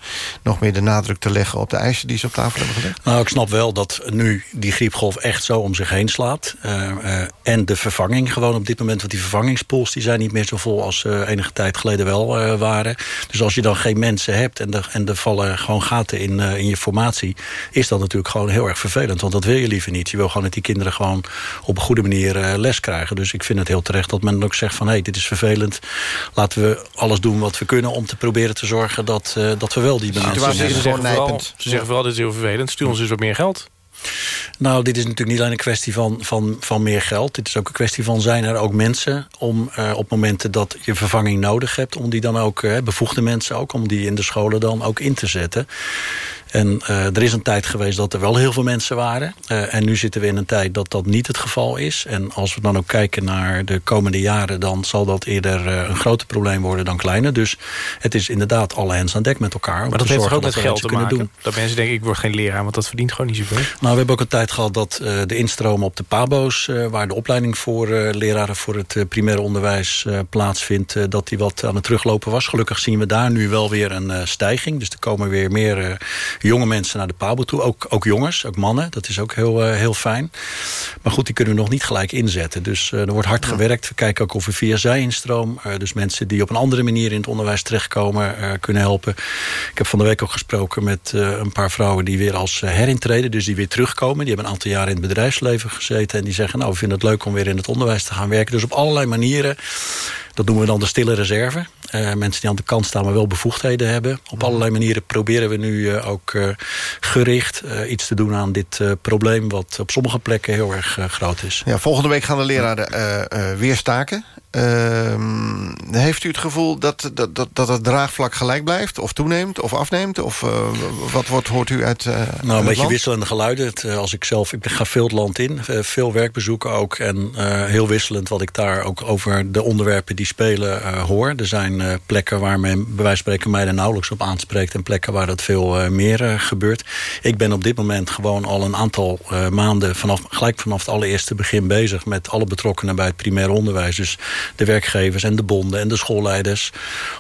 nog meer de nadruk te leggen op de eisen die ze op tafel hebben gelegd? Nou, ik snap wel dat nu die griepgolf echt zo om zich heen slaat. Eh, en de vervanging gewoon op dit moment... want die vervangingspools die zijn niet meer zo vol als enige tijd geleden wel waren. Dus als je dan geen mensen hebt en er, en er vallen gewoon gaten in, in je formatie... is dat natuurlijk gewoon heel erg vervelend. Want dat wil je liever niet. Je wil gewoon dat die kinderen gewoon op een goede manier les krijgen. Dus ik vind het heel terecht dat men ook zegt van... hé, hey, dit is vervelend. Laten we alles doen wat we kunnen om te proberen te zorgen... dat, eh, dat we wel die Ze mensen zeggen, hebben. vooral, ze zeggen vooral, dit is heel vervelend. Stuur ons dus wat meer geld. Nou, dit is natuurlijk niet alleen een kwestie van, van, van meer geld. Dit is ook een kwestie van zijn er ook mensen om eh, op momenten dat je vervanging nodig hebt... om die dan ook, eh, bevoegde mensen ook, om die in de scholen dan ook in te zetten. En eh, er is een tijd geweest dat er wel heel veel mensen waren. Eh, en nu zitten we in een tijd dat dat niet het geval is. En als we dan ook kijken naar de komende jaren... dan zal dat eerder eh, een groter probleem worden dan kleiner. Dus het is inderdaad alle hens aan dek met elkaar. om Maar dat heeft toch ook met geld te kunnen maken? Dat mensen denken, ik word geen leraar, want dat verdient gewoon niet zoveel. nou, we hebben ook een tijd gehad dat de instroom op de PABO's... waar de opleiding voor leraren voor het primair onderwijs plaatsvindt... dat die wat aan het teruglopen was. Gelukkig zien we daar nu wel weer een stijging. Dus er komen weer meer jonge mensen naar de PABO toe. Ook, ook jongens, ook mannen. Dat is ook heel, eh, heel fijn. Maar goed, die kunnen we nog niet gelijk inzetten. Dus eh, er wordt hard gewerkt. We kijken ook of we via zijinstroom... eh, dus mensen die op een andere manier in het onderwijs terechtkomen... kunnen helpen. Ik heb van de week ook gesproken met een paar vrouwen... die weer als herintreden, dus die weer terugkomen. Die hebben een aantal jaar in het bedrijfsleven gezeten... en die zeggen, nou, we vinden het leuk om weer in het onderwijs te gaan werken. Dus op allerlei manieren... Dat noemen we dan de stille reserve. Eh, mensen die aan de kant staan, maar wel bevoegdheden hebben. Op allerlei manieren proberen we nu eh, ook eh, gericht iets te doen aan dit probleem... wat op sommige plekken heel erg groot is. Ja, volgende week gaan de leraren weer staken. Ehm, heeft u het gevoel dat, dat, dat, dat het draagvlak gelijk blijft? Of toeneemt? Of afneemt? Of eh, wat wordt, hoort u uit, eh Nou, een beetje land? wisselende geluiden. Het, eh, als ik zelf, ik ga veel het land in, veel werkbezoeken ook. En heel wisselend wat ik daar ook over de onderwerpen die spelen hoor. Er zijn plekken waar men bij wijze van spreken mij er nauwelijks op aanspreekt. En plekken waar dat veel meer gebeurt. Ik ben op dit moment gewoon al een aantal maanden, vanaf, gelijk vanaf het allereerste begin bezig met alle betrokkenen bij het primair onderwijs. Dus de werkgevers en de bonden en de schoolleiders.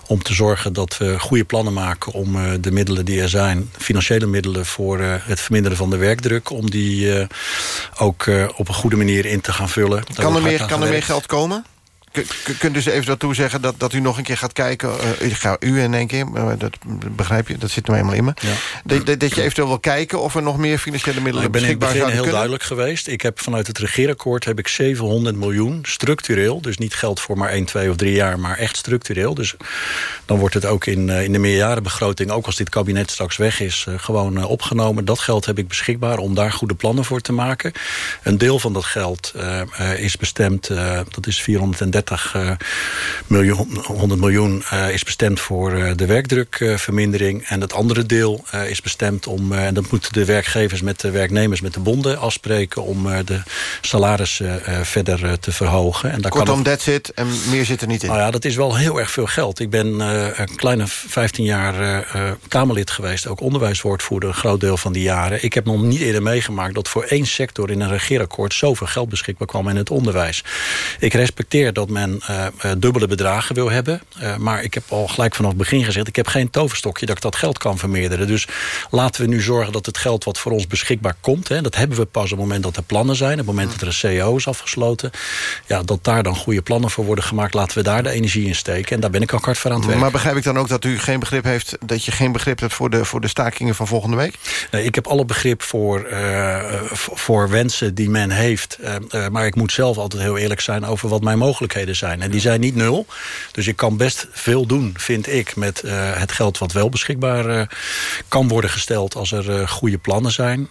Om te zorgen dat we goede plannen maken om eh, de middelen die er zijn, financiële middelen voor eh, het verminderen van de werkdruk, om die eh, ook op een goede manier in te gaan vullen. Daar Kan er, meer, kan er meer geld komen? Kunt u ze even daartoe zeggen dat, dat u nog een keer gaat kijken... ik ga u in één keer, dat begrijp je, dat zit nou eenmaal in me. Dat, dat, dat je eventueel wil kijken of er nog meer financiële middelen Nou, ik ben in het beschikbaar begin heel kunnen. duidelijk geweest. Ik heb vanuit het regeerakkoord heb ik 700 miljoen structureel. Dus niet geld voor maar 1, 2 of 3 jaar, maar echt structureel. Dus dan wordt het ook in, eh, in de meerjarenbegroting... ook als dit kabinet straks weg is, eh, gewoon opgenomen. Dat geld heb ik beschikbaar om daar goede plannen voor te maken. Een deel van dat geld is bestemd, dat is 430 eh, miljoen, 100 miljoen... eh, is bestemd voor eh, de werkdrukvermindering. en het andere deel is bestemd om... en dat moeten de werkgevers met de werknemers, met de bonden afspreken... om de salarissen verder te verhogen. En daar kan Kortom, het- that's it en meer zit er niet in. nou ja, dat is wel heel erg veel geld. Ik ben een kleine 15 jaar Kamerlid geweest. Ook onderwijswoordvoerder een groot deel van die jaren. Ik heb nog niet eerder meegemaakt dat voor één sector in een regeerakkoord... zoveel geld beschikbaar kwam in het onderwijs. Ik respecteer dat dat men uh, dubbele bedragen wil hebben. Uh, maar ik heb al gelijk vanaf het begin gezegd... ik heb geen toverstokje dat ik dat geld kan vermeerderen. Dus laten we nu zorgen dat het geld wat voor ons beschikbaar komt... Hè, dat hebben we pas op het moment dat er plannen zijn. Op het moment dat er een CEO is afgesloten. Ja, dat daar dan goede plannen voor worden gemaakt. Laten we daar de energie in steken. En daar ben ik ook hard voor aan het werken. Maar begrijp ik dan ook dat u geen begrip heeft... dat je geen begrip hebt voor de, voor de stakingen van volgende week? Nee, ik heb alle begrip voor, voor wensen die men heeft. maar ik moet zelf altijd heel eerlijk zijn over wat mijn mogelijkheden zijn. En die zijn niet nul. Dus ik kan best veel doen, vind ik, met uh, het geld wat wel beschikbaar uh, kan worden gesteld als er uh, goede plannen zijn.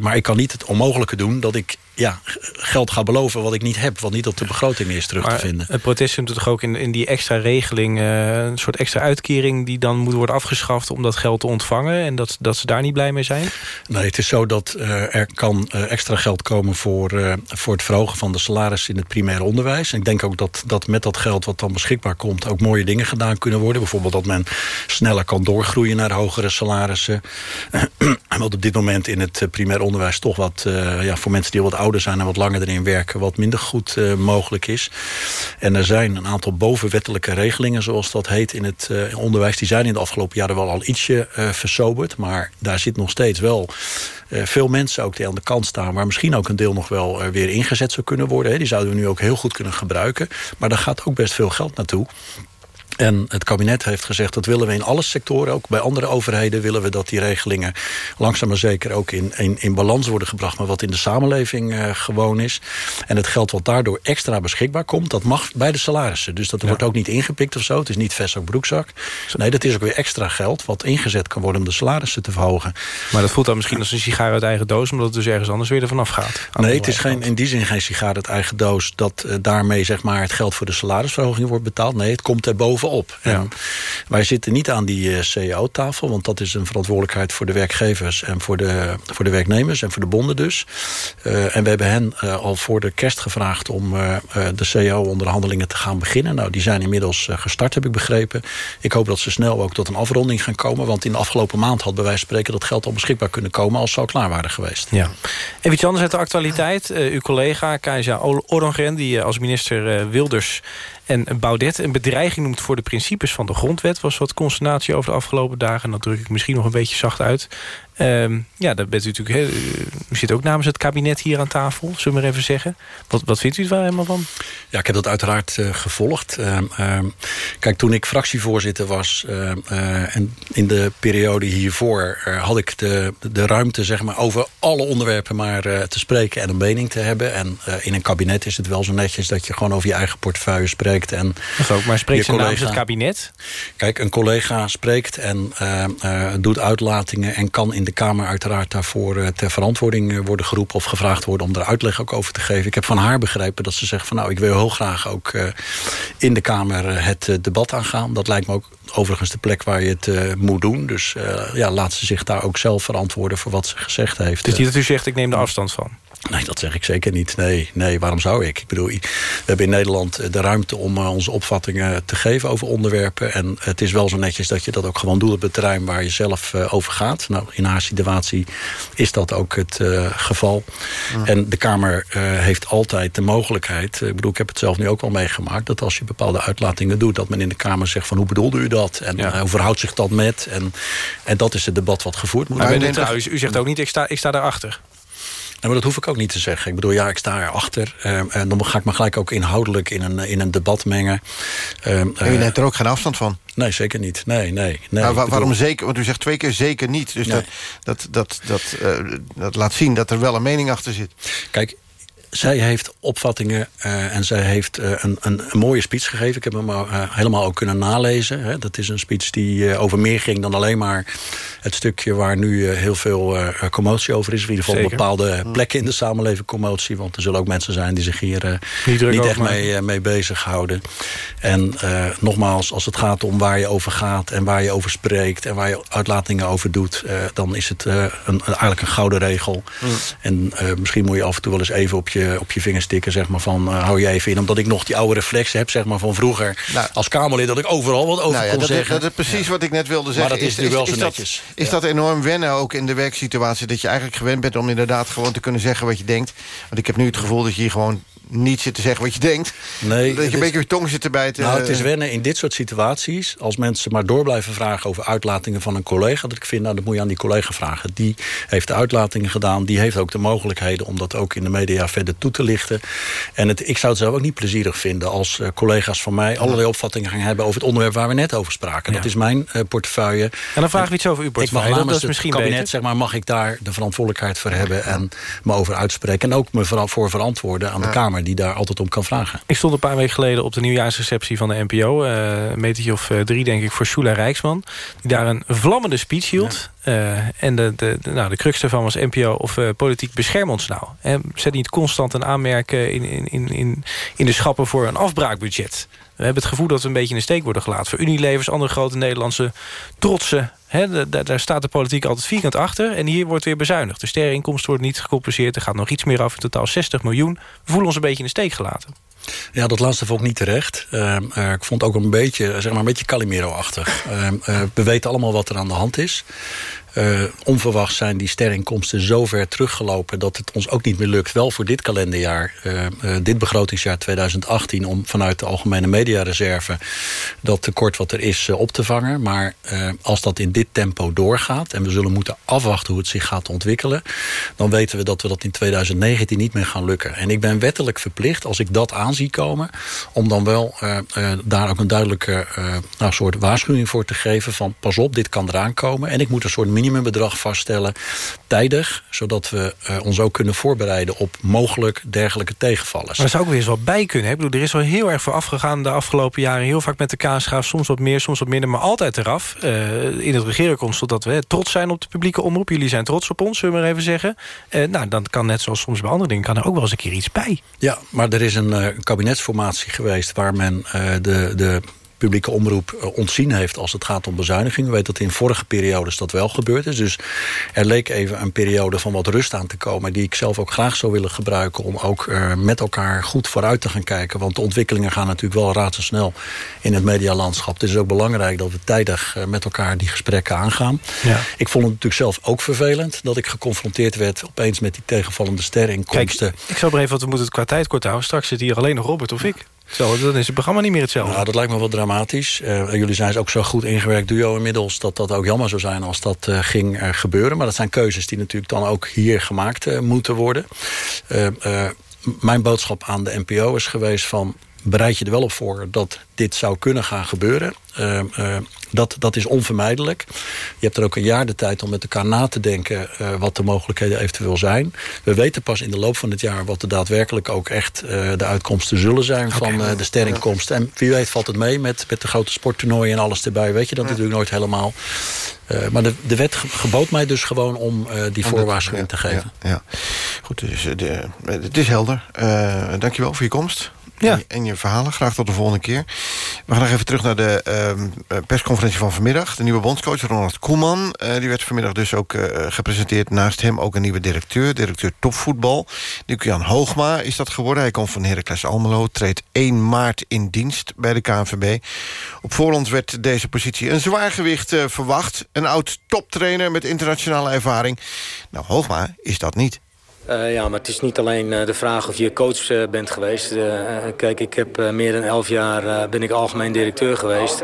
maar ik kan niet het onmogelijke doen dat ik ja, geld ga beloven wat ik niet heb. Wat niet op de begroting is terug maar te vinden. Het protest zit toch ook in, in die extra regeling... Uh, een soort extra uitkering die dan moet worden afgeschaft... om dat geld te ontvangen en dat, dat ze daar niet blij mee zijn? Nee, het is zo dat uh, er kan uh, extra geld komen... Voor, voor het verhogen van de salaris in het primair onderwijs. En ik denk ook dat, dat met dat geld wat dan beschikbaar komt... ook mooie dingen gedaan kunnen worden. Bijvoorbeeld dat men sneller kan doorgroeien naar hogere salarissen. wat op dit moment in het primair onderwijs toch wat... ja, voor mensen die wat ouder zijn en wat langer erin werken... wat minder goed uh, mogelijk is. En er zijn een aantal bovenwettelijke regelingen, zoals dat heet in het uh, onderwijs. Die zijn in de afgelopen jaren wel al ietsje uh, versoberd. Maar daar zit nog steeds wel veel mensen ook die aan de kant staan... waar misschien ook een deel nog wel weer ingezet zou kunnen worden. Hè. Die zouden we nu ook heel goed kunnen gebruiken. Maar daar gaat ook best veel geld naartoe. En het kabinet heeft gezegd dat willen we in alle sectoren... ook bij andere overheden willen we dat die regelingen... langzaam maar zeker ook in, in, in balans worden gebracht... maar wat in de samenleving uh, gewoon is. En het geld wat daardoor extra beschikbaar komt... dat mag bij de salarissen. Dus dat ja. wordt ook niet ingepikt of zo. Het is niet vestzak broekzak. Nee, dat is ook weer extra geld... wat ingezet kan worden om de salarissen te verhogen. Maar dat voelt dan misschien als een sigaar uit eigen doos... omdat het dus ergens anders weer ervan afgaat. Nee, het is geen, in die zin geen sigaar uit eigen doos... dat uh, daarmee zeg maar, het geld voor de salarisverhoging wordt betaald. Nee, het komt er bovenop op. Ja. wij zitten niet aan die uh, CEO-tafel... want dat is een verantwoordelijkheid voor de werkgevers... en voor de, voor de werknemers en voor de bonden dus. Uh, en we hebben hen uh, al voor de kerst gevraagd... om de CEO-onderhandelingen te gaan beginnen. Nou, die zijn inmiddels gestart, heb ik begrepen. Ik hoop dat ze snel ook tot een afronding gaan komen... want in de afgelopen maand had bij wijze van spreken... dat geld al beschikbaar kunnen komen als ze al klaar waren geweest. Ja. Even iets anders uit de actualiteit. uw collega Kajsa Orangen, die als minister Wilders en Baudet een bedreiging noemt voor de principes van de grondwet... was wat consternatie over de afgelopen dagen. Dat druk ik misschien nog een beetje zacht uit. Um, ja, dat bent u natuurlijk. He, u zit ook namens het kabinet hier aan tafel, zullen we maar even zeggen. Wat, wat vindt u er helemaal van? Ja, ik heb dat uiteraard uh, gevolgd. Uh, uh, kijk, toen ik fractievoorzitter was en in de periode hiervoor had ik de, de ruimte zeg maar, over alle onderwerpen maar te spreken en een mening te hebben. En in een kabinet is het wel zo netjes dat je gewoon over je eigen portefeuille spreekt. En dat ook, maar spreekt ze namens het kabinet? Kijk, een collega spreekt en doet uitlatingen en kan in de Kamer uiteraard daarvoor uh, ter verantwoording uh, worden geroepen... of gevraagd worden om er uitleg ook over te geven. Ik heb van haar begrepen dat ze zegt van... nou, ik wil heel graag ook uh, in de Kamer het debat aangaan. Dat lijkt me ook overigens de plek waar je het moet doen. Dus ja, laat ze zich daar ook zelf verantwoorden voor wat ze gezegd heeft. Dus niet dat u zegt, ik neem er afstand van? Nee, dat zeg ik zeker niet. Nee, nee, waarom zou ik? Ik bedoel, we hebben in Nederland de ruimte om onze opvattingen te geven over onderwerpen. En het is wel zo netjes dat je dat ook gewoon doet op het terrein waar je zelf over gaat. Nou, in haar situatie is dat ook het uh, geval. Ja. En de Kamer uh, heeft altijd de mogelijkheid, ik bedoel, ik heb het zelf nu ook wel meegemaakt, dat als je bepaalde uitlatingen doet, dat men in de Kamer zegt van hoe bedoelde u dat? En ja. uh, hoe verhoudt zich dat met? En, en dat is het debat wat gevoerd moet worden. U zegt ook niet, ik sta, ik sta daarachter. Nou, maar dat hoef ik ook niet te zeggen. Ik bedoel, ja, ik sta erachter. Um, en dan ga ik me gelijk ook inhoudelijk in een, in een debat mengen. Um, en u neemt er ook geen afstand van? Nee, zeker niet. Nee, nee, nee. Maar wa waarom zeker? Want u zegt twee keer zeker niet. Dus nee. dat, dat, dat, dat, uh, dat laat zien dat er wel een mening achter zit. Kijk, zij heeft opvattingen uh, en zij heeft uh, een, een, een, mooie speech gegeven. Ik heb hem uh, helemaal ook kunnen nalezen. Hè. Dat is een speech die over meer ging dan alleen maar het stukje waar nu heel veel commotie over is. In ieder geval op bepaalde plekken in de samenleving commotie. Want er zullen ook mensen zijn die zich hier niet, niet echt mee, mee bezighouden. En nogmaals, als het gaat om waar je over gaat en waar je over spreekt... en waar je uitlatingen over doet, dan is het een, eigenlijk een gouden regel. Mm. En misschien moet je af en toe wel eens even op je op je vingers tikken, zeg maar, van uh, hou je even in. Omdat ik nog die oude reflexen heb, zeg maar, van vroeger. Nou, als Kamerlid, dat ik overal wat over nou ja, kon dat zeggen. Is, dat is precies ja. wat ik net wilde zeggen. Maar dat is, is, is wel zo netjes. Dat, is dat enorm wennen ook in de werksituatie? Dat je eigenlijk gewend bent om inderdaad gewoon te kunnen zeggen wat je denkt? Want ik heb nu het gevoel dat je hier gewoon niet zit te zeggen wat je denkt. Nee, dat je een beetje je tong zit te bijten. Nou, het is wennen in dit soort situaties. Als mensen maar door blijven vragen over uitlatingen van een collega... dat ik vind, nou, dat moet je aan die collega vragen. Die heeft de uitlatingen gedaan. Die heeft ook de mogelijkheden om dat ook in de media verder toe te lichten. En het, ik zou het zelf ook niet plezierig vinden... als uh, collega's van mij allerlei opvattingen gaan hebben... over het onderwerp waar we net over spraken. Dat is mijn uh, portefeuille. En dan vraag ik iets over uw portefeuille. Ik mag namens dat is misschien het kabinet, beter. zeg maar, mag ik daar de verantwoordelijkheid voor hebben... en me over uitspreken. En ook me voor verantwoorden aan de Kamer... die daar altijd om kan vragen. Ik stond een paar weken geleden op de nieuwjaarsreceptie van de NPO. Uh, een metertje of uh, drie, denk ik, voor Shula Rijksman. Die daar een vlammende speech hield. Ja. Uh, en de, de, de, nou, de crux daarvan was NPO of politiek bescherm ons nou. Zet niet constant een aanmerken in, in, in, in de schappen voor een afbraakbudget. We hebben het gevoel dat we een beetje in de steek worden gelaten. Voor Unilevers, andere grote Nederlandse trotsen. Daar, staat de politiek altijd vierkant achter. En hier wordt weer bezuinigd. De sterreninkomsten wordt niet gecompenseerd. Er gaat nog iets meer af, in totaal 60 miljoen. We voelen ons een beetje in de steek gelaten. Ja, dat laatste vond ik niet terecht. Uh, uh, ik vond ook een beetje, zeg maar, een beetje Calimero-achtig. Uh, we weten allemaal wat er aan de hand is. Uh, onverwacht zijn die sterrenkomsten zo ver teruggelopen... dat het ons ook niet meer lukt, wel voor dit kalenderjaar... Uh, uh, dit begrotingsjaar 2018... om vanuit de Algemene Mediareserve... dat tekort wat er is op te vangen. Maar als dat in dit tempo doorgaat... en we zullen moeten afwachten hoe het zich gaat ontwikkelen... dan weten we dat we dat in 2019 niet meer gaan lukken. En ik ben wettelijk verplicht, als ik dat aan zie komen... om dan wel daar ook een duidelijke nou, soort waarschuwing voor te geven... van pas op, dit kan eraan komen. En ik moet een soort minimumbedrag vaststellen tijdig, zodat we uh, ons ook kunnen voorbereiden op mogelijk dergelijke tegenvallers. Maar er zou ook weer eens wat bij kunnen. Hè? Ik bedoel, er is wel heel erg voor afgegaan de afgelopen jaren. Heel vaak met de kaasgraaf, soms wat meer, soms wat minder, maar altijd eraf. Uh, in het regeerakkoord dat we hè, trots zijn op de publieke omroep. Jullie zijn trots op ons, zullen we maar even zeggen. Uh, nou, dan kan net zoals soms bij andere dingen, kan er ook wel eens een keer iets bij. Ja, maar er is een, een kabinetsformatie geweest waar men de, de publieke omroep ontzien heeft als het gaat om bezuiniging. We weten dat in vorige periodes dat wel gebeurd is. Dus er leek even een periode van wat rust aan te komen... die ik zelf ook graag zou willen gebruiken... om ook uh, met elkaar goed vooruit te gaan kijken. Want de ontwikkelingen gaan natuurlijk wel razendsnel in het medialandschap. Het is ook belangrijk dat we tijdig uh, met elkaar die gesprekken aangaan. Ja. Ik vond het natuurlijk zelf ook vervelend... dat ik geconfronteerd werd opeens met die tegenvallende sterreninkomsten. Kijk, ik zou maar even, want we moeten het qua tijd kort houden. Straks zit hier alleen nog Robert of ik. Zo, dan is het programma niet meer hetzelfde. Nou, dat lijkt me wel dramatisch. Uh, jullie zijn ook zo goed ingewerkt duo inmiddels... dat dat ook jammer zou zijn als dat uh, ging uh, gebeuren. Maar dat zijn keuzes die natuurlijk dan ook hier gemaakt moeten worden. mijn boodschap aan de NPO is geweest van... bereid je er wel op voor dat dit zou kunnen gaan gebeuren. Dat, dat is onvermijdelijk. Je hebt er ook een jaar de tijd om met elkaar na te denken... Uh, wat de mogelijkheden eventueel zijn. We weten pas in de loop van het jaar... wat er daadwerkelijk ook echt uh, de uitkomsten zullen zijn... Okay. van uh, de sterrenkomsten. En wie weet valt het mee met, met de grote sporttoernooien en alles erbij. Weet je dat ja. natuurlijk nooit helemaal. maar de, de wet gebood mij dus gewoon om die voorwaarschuwing ja, te geven. Ja, ja. Goed, dus de, het is helder. dankjewel voor je komst. Ja. En, je verhalen. Graag tot de volgende keer. We gaan nog even terug naar de uh, persconferentie van vanmiddag. De nieuwe bondscoach Ronald Koeman. Uh, die werd vanmiddag dus ook uh, gepresenteerd. Naast hem ook een nieuwe directeur. Directeur topvoetbal. Luc-Jan Hoogma is dat geworden. Hij komt van Heracles Almelo. Treedt 1 maart in dienst bij de KNVB. Op voorhand werd deze positie een zwaargewicht verwacht. Een oud toptrainer met internationale ervaring. Nou, Hoogma is dat niet. Uh, ja, maar het is niet alleen uh, de vraag of je coach uh, bent geweest. kijk, ik heb meer dan elf jaar ben ik algemeen directeur geweest.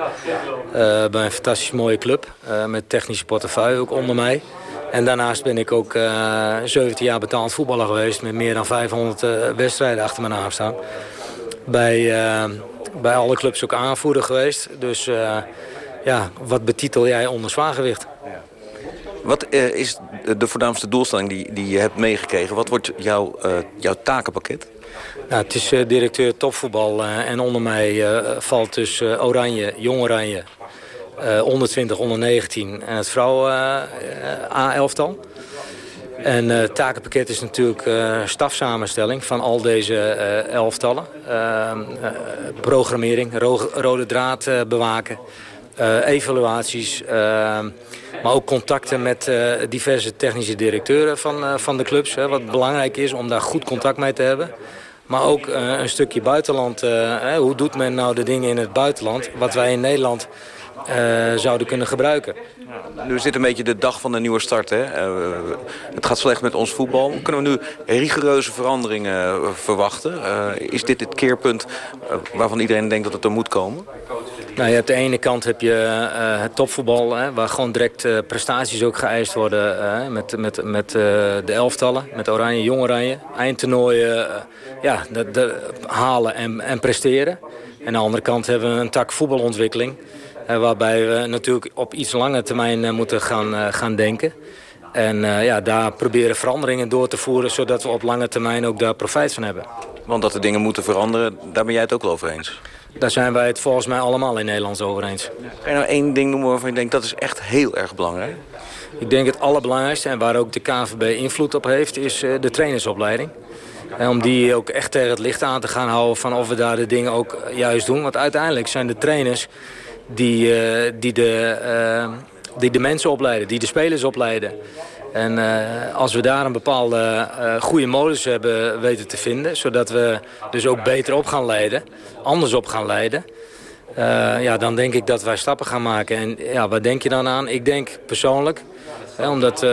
bij een fantastisch mooie club. met technische portefeuille ook onder mij. En daarnaast ben ik ook 17 jaar betaald voetballer geweest. Met meer dan 500 wedstrijden achter mijn naam staan. Bij, bij alle clubs ook aanvoerder geweest. Dus ja, wat betitel jij onder zwaargewicht? Wat uh, is de voornaamste doelstelling die, die je hebt meegekregen? Wat wordt jouw, uh, jouw takenpakket? Nou, het is uh, directeur topvoetbal en onder mij valt dus Oranje, Jong Oranje, onder 20, onder 19 en het vrouw A-elftal. En het takenpakket is natuurlijk stafsamenstelling van al deze elftallen. Ehm, programmering, ro rode draad bewaken, evaluaties... Ehm, maar ook contacten met uh, diverse technische directeuren van, van de clubs. Hè, wat belangrijk is om daar goed contact mee te hebben. Maar ook een stukje buitenland. hoe doet men nou de dingen in het buitenland? Wat wij in Nederland zouden kunnen gebruiken. Nu zit een beetje de dag van de nieuwe start. Hè? Uh, het gaat slecht met ons voetbal. Kunnen we nu rigoureuze veranderingen verwachten? Uh, is dit het keerpunt waarvan iedereen denkt dat het er moet komen? Nou, je hebt de ene kant heb je uh, het topvoetbal, hè, waar gewoon direct uh, prestaties ook geëist worden uh, met, met, met de elftallen, met Oranje, Jong Oranje. Eindtoernooien ja, de, de, halen en, en presteren. En aan de andere kant hebben we een tak voetbalontwikkeling. Waarbij we natuurlijk op iets lange termijn moeten gaan, gaan denken. En ja, daar proberen veranderingen door te voeren... zodat we op lange termijn ook daar profijt van hebben. Want dat de dingen moeten veranderen, daar ben jij het ook wel over eens? Daar zijn wij het volgens mij allemaal in Nederland over eens. Kan je nou één ding noemen waarvan je denkt dat is echt heel erg belangrijk? Ik denk het allerbelangrijkste en waar ook de KVB invloed op heeft is de trainersopleiding. En om die ook echt tegen het licht aan te gaan houden van of we daar de dingen ook juist doen. Want uiteindelijk zijn de trainers die, uh, die, de, uh, die de mensen opleiden, die de spelers opleiden. En uh, als we daar een bepaalde uh, goede modus hebben weten te vinden... zodat we dus ook beter op gaan leiden, anders op gaan leiden... Ja, dan denk ik dat wij stappen gaan maken. En ja, wat denk je dan aan? Ik denk persoonlijk, omdat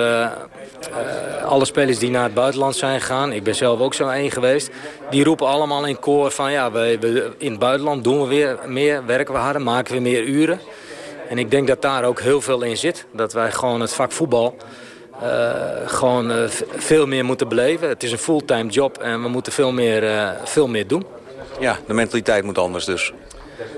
alle spelers die naar het buitenland zijn gegaan... ik ben zelf ook zo één geweest... die roepen allemaal in koor van... ja, we, we, in het buitenland doen we weer meer, werken we harder, maken we meer uren... En ik denk dat daar ook heel veel in zit. Dat wij gewoon het vak voetbal uh, gewoon veel meer moeten beleven. Het is een fulltime job en we moeten veel meer, veel meer doen. Ja, de mentaliteit moet anders dus.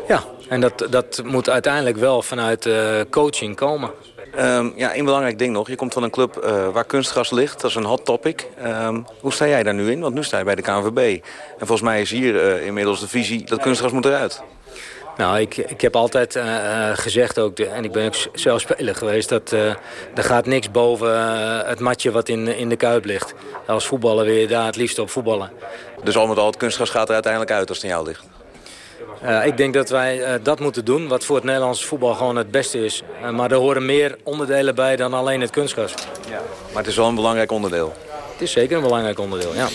Ja, en dat, dat moet uiteindelijk wel vanuit coaching komen. Um, ja, een belangrijk ding nog. Je komt van een club waar kunstgras ligt. Dat is een hot topic. Um, hoe sta jij daar nu in? Want nu sta je bij de KNVB. En volgens mij is hier inmiddels de visie dat kunstgras moet eruit. Nou, ik, ik heb altijd uh, gezegd ook, en ik ben ook zelf speler geweest... dat uh, er gaat niks boven uh, het matje wat in, in de kuip ligt. Als voetballer wil je daar het liefst op voetballen. Dus al met al, het kunstgras gaat er uiteindelijk uit als het in jou ligt? Ik denk dat wij dat moeten doen, wat voor het Nederlands voetbal gewoon het beste is. maar er horen meer onderdelen bij dan alleen het kunstgras. Ja. Maar het is wel een belangrijk onderdeel. Het is zeker een belangrijk onderdeel, ja.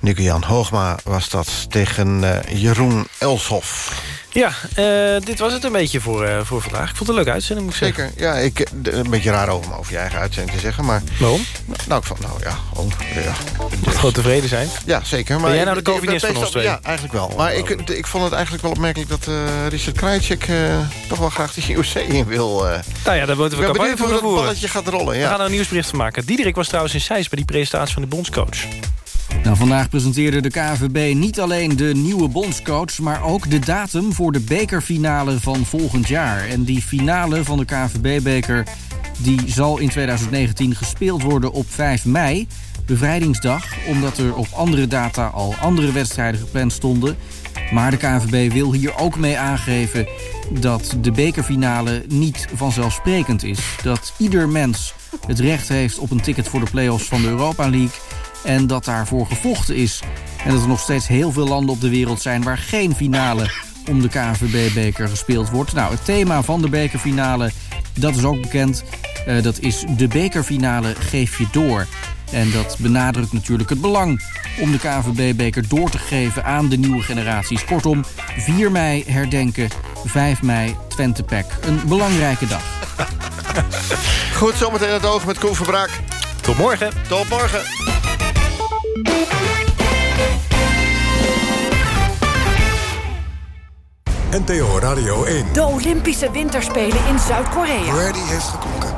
Nico-Jan Hoogma was dat tegen Jeroen Elshoff. Ja, uh, dit was het een beetje voor, uh, voor vandaag. Ik vond het een leuke uitzending, moet ik Zeker, zeggen. ja, ik, een beetje raar over, over je eigen uitzending te zeggen, maar... Waarom? Nou, ik vond, nou ja, gewoon... Ja, dus. gewoon tevreden zijn? Ja, zeker. Maar ben jij nou de Calvinist van ons twee? Ja, eigenlijk wel. Maar ik, ik vond het eigenlijk wel opmerkelijk dat uh, Richard Krajicek toch wel graag de IOC in wil. nou ja, daar moeten we campagne voor voeren. het balletje gaat rollen, ja. We gaan er een nieuwsbericht van maken. Diederik was trouwens in Seis bij die presentatie van de bondscoach. Nou, vandaag presenteerde de KNVB niet alleen de nieuwe bondscoach... maar ook de datum voor de bekerfinale van volgend jaar. En die finale van de KNVB-beker die zal in 2019 gespeeld worden op 5 mei... bevrijdingsdag, omdat er op andere data al andere wedstrijden gepland stonden. Maar de KNVB wil hier ook mee aangeven dat de bekerfinale niet vanzelfsprekend is. Dat ieder mens het recht heeft op een ticket voor de play-offs van de Europa League en dat daarvoor gevochten is. En dat er nog steeds heel veel landen op de wereld zijn... waar geen finale om de KNVB-beker gespeeld wordt. Nou, het thema van de bekerfinale, dat is ook bekend. Uh, dat is de bekerfinale geef je door. En dat benadrukt natuurlijk het belang om de KNVB-beker door te geven aan de nieuwe generaties. Kortom, 4 mei herdenken, 5 mei Twente Pack. Een belangrijke dag. Goed, zometeen het oog met Koen Verbraak. Tot morgen. Tot morgen. NTO Radio 1. De Olympische Winterspelen in Zuid-Korea. Ready heeft geklonken.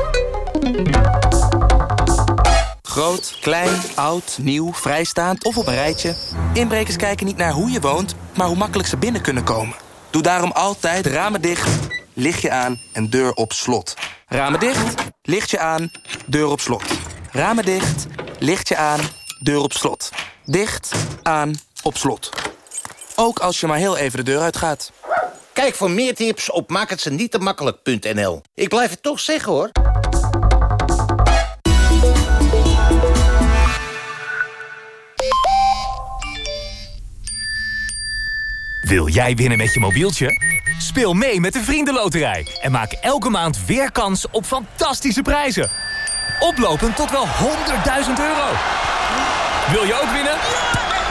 Groot, klein, oud, nieuw, vrijstaand of op een rijtje. Inbrekers kijken niet naar hoe je woont, maar hoe makkelijk ze binnen kunnen komen. Doe daarom altijd ramen dicht, lichtje aan en deur op slot. Ramen dicht, lichtje aan, deur op slot. Ramen dicht, lichtje aan, deur op slot. Dicht, aan, op slot. Ook als je maar heel even de deur uitgaat. Kijk voor meer tips op maakhetzenietemakkelijk.nl. Ik blijf het toch zeggen, hoor. Wil jij winnen met je mobieltje? Speel mee met de Vriendenloterij en maak elke maand weer kans op fantastische prijzen. Oplopend tot wel 100.000 euro. Wil je ook winnen?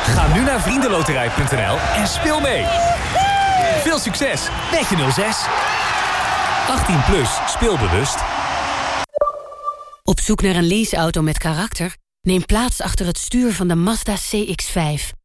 Ga nu naar vriendenloterij.nl en speel mee. Veel succes met je 06. 18 plus, speelbewust. Op zoek naar een leaseauto met karakter? Neem plaats achter het stuur van de Mazda CX-5.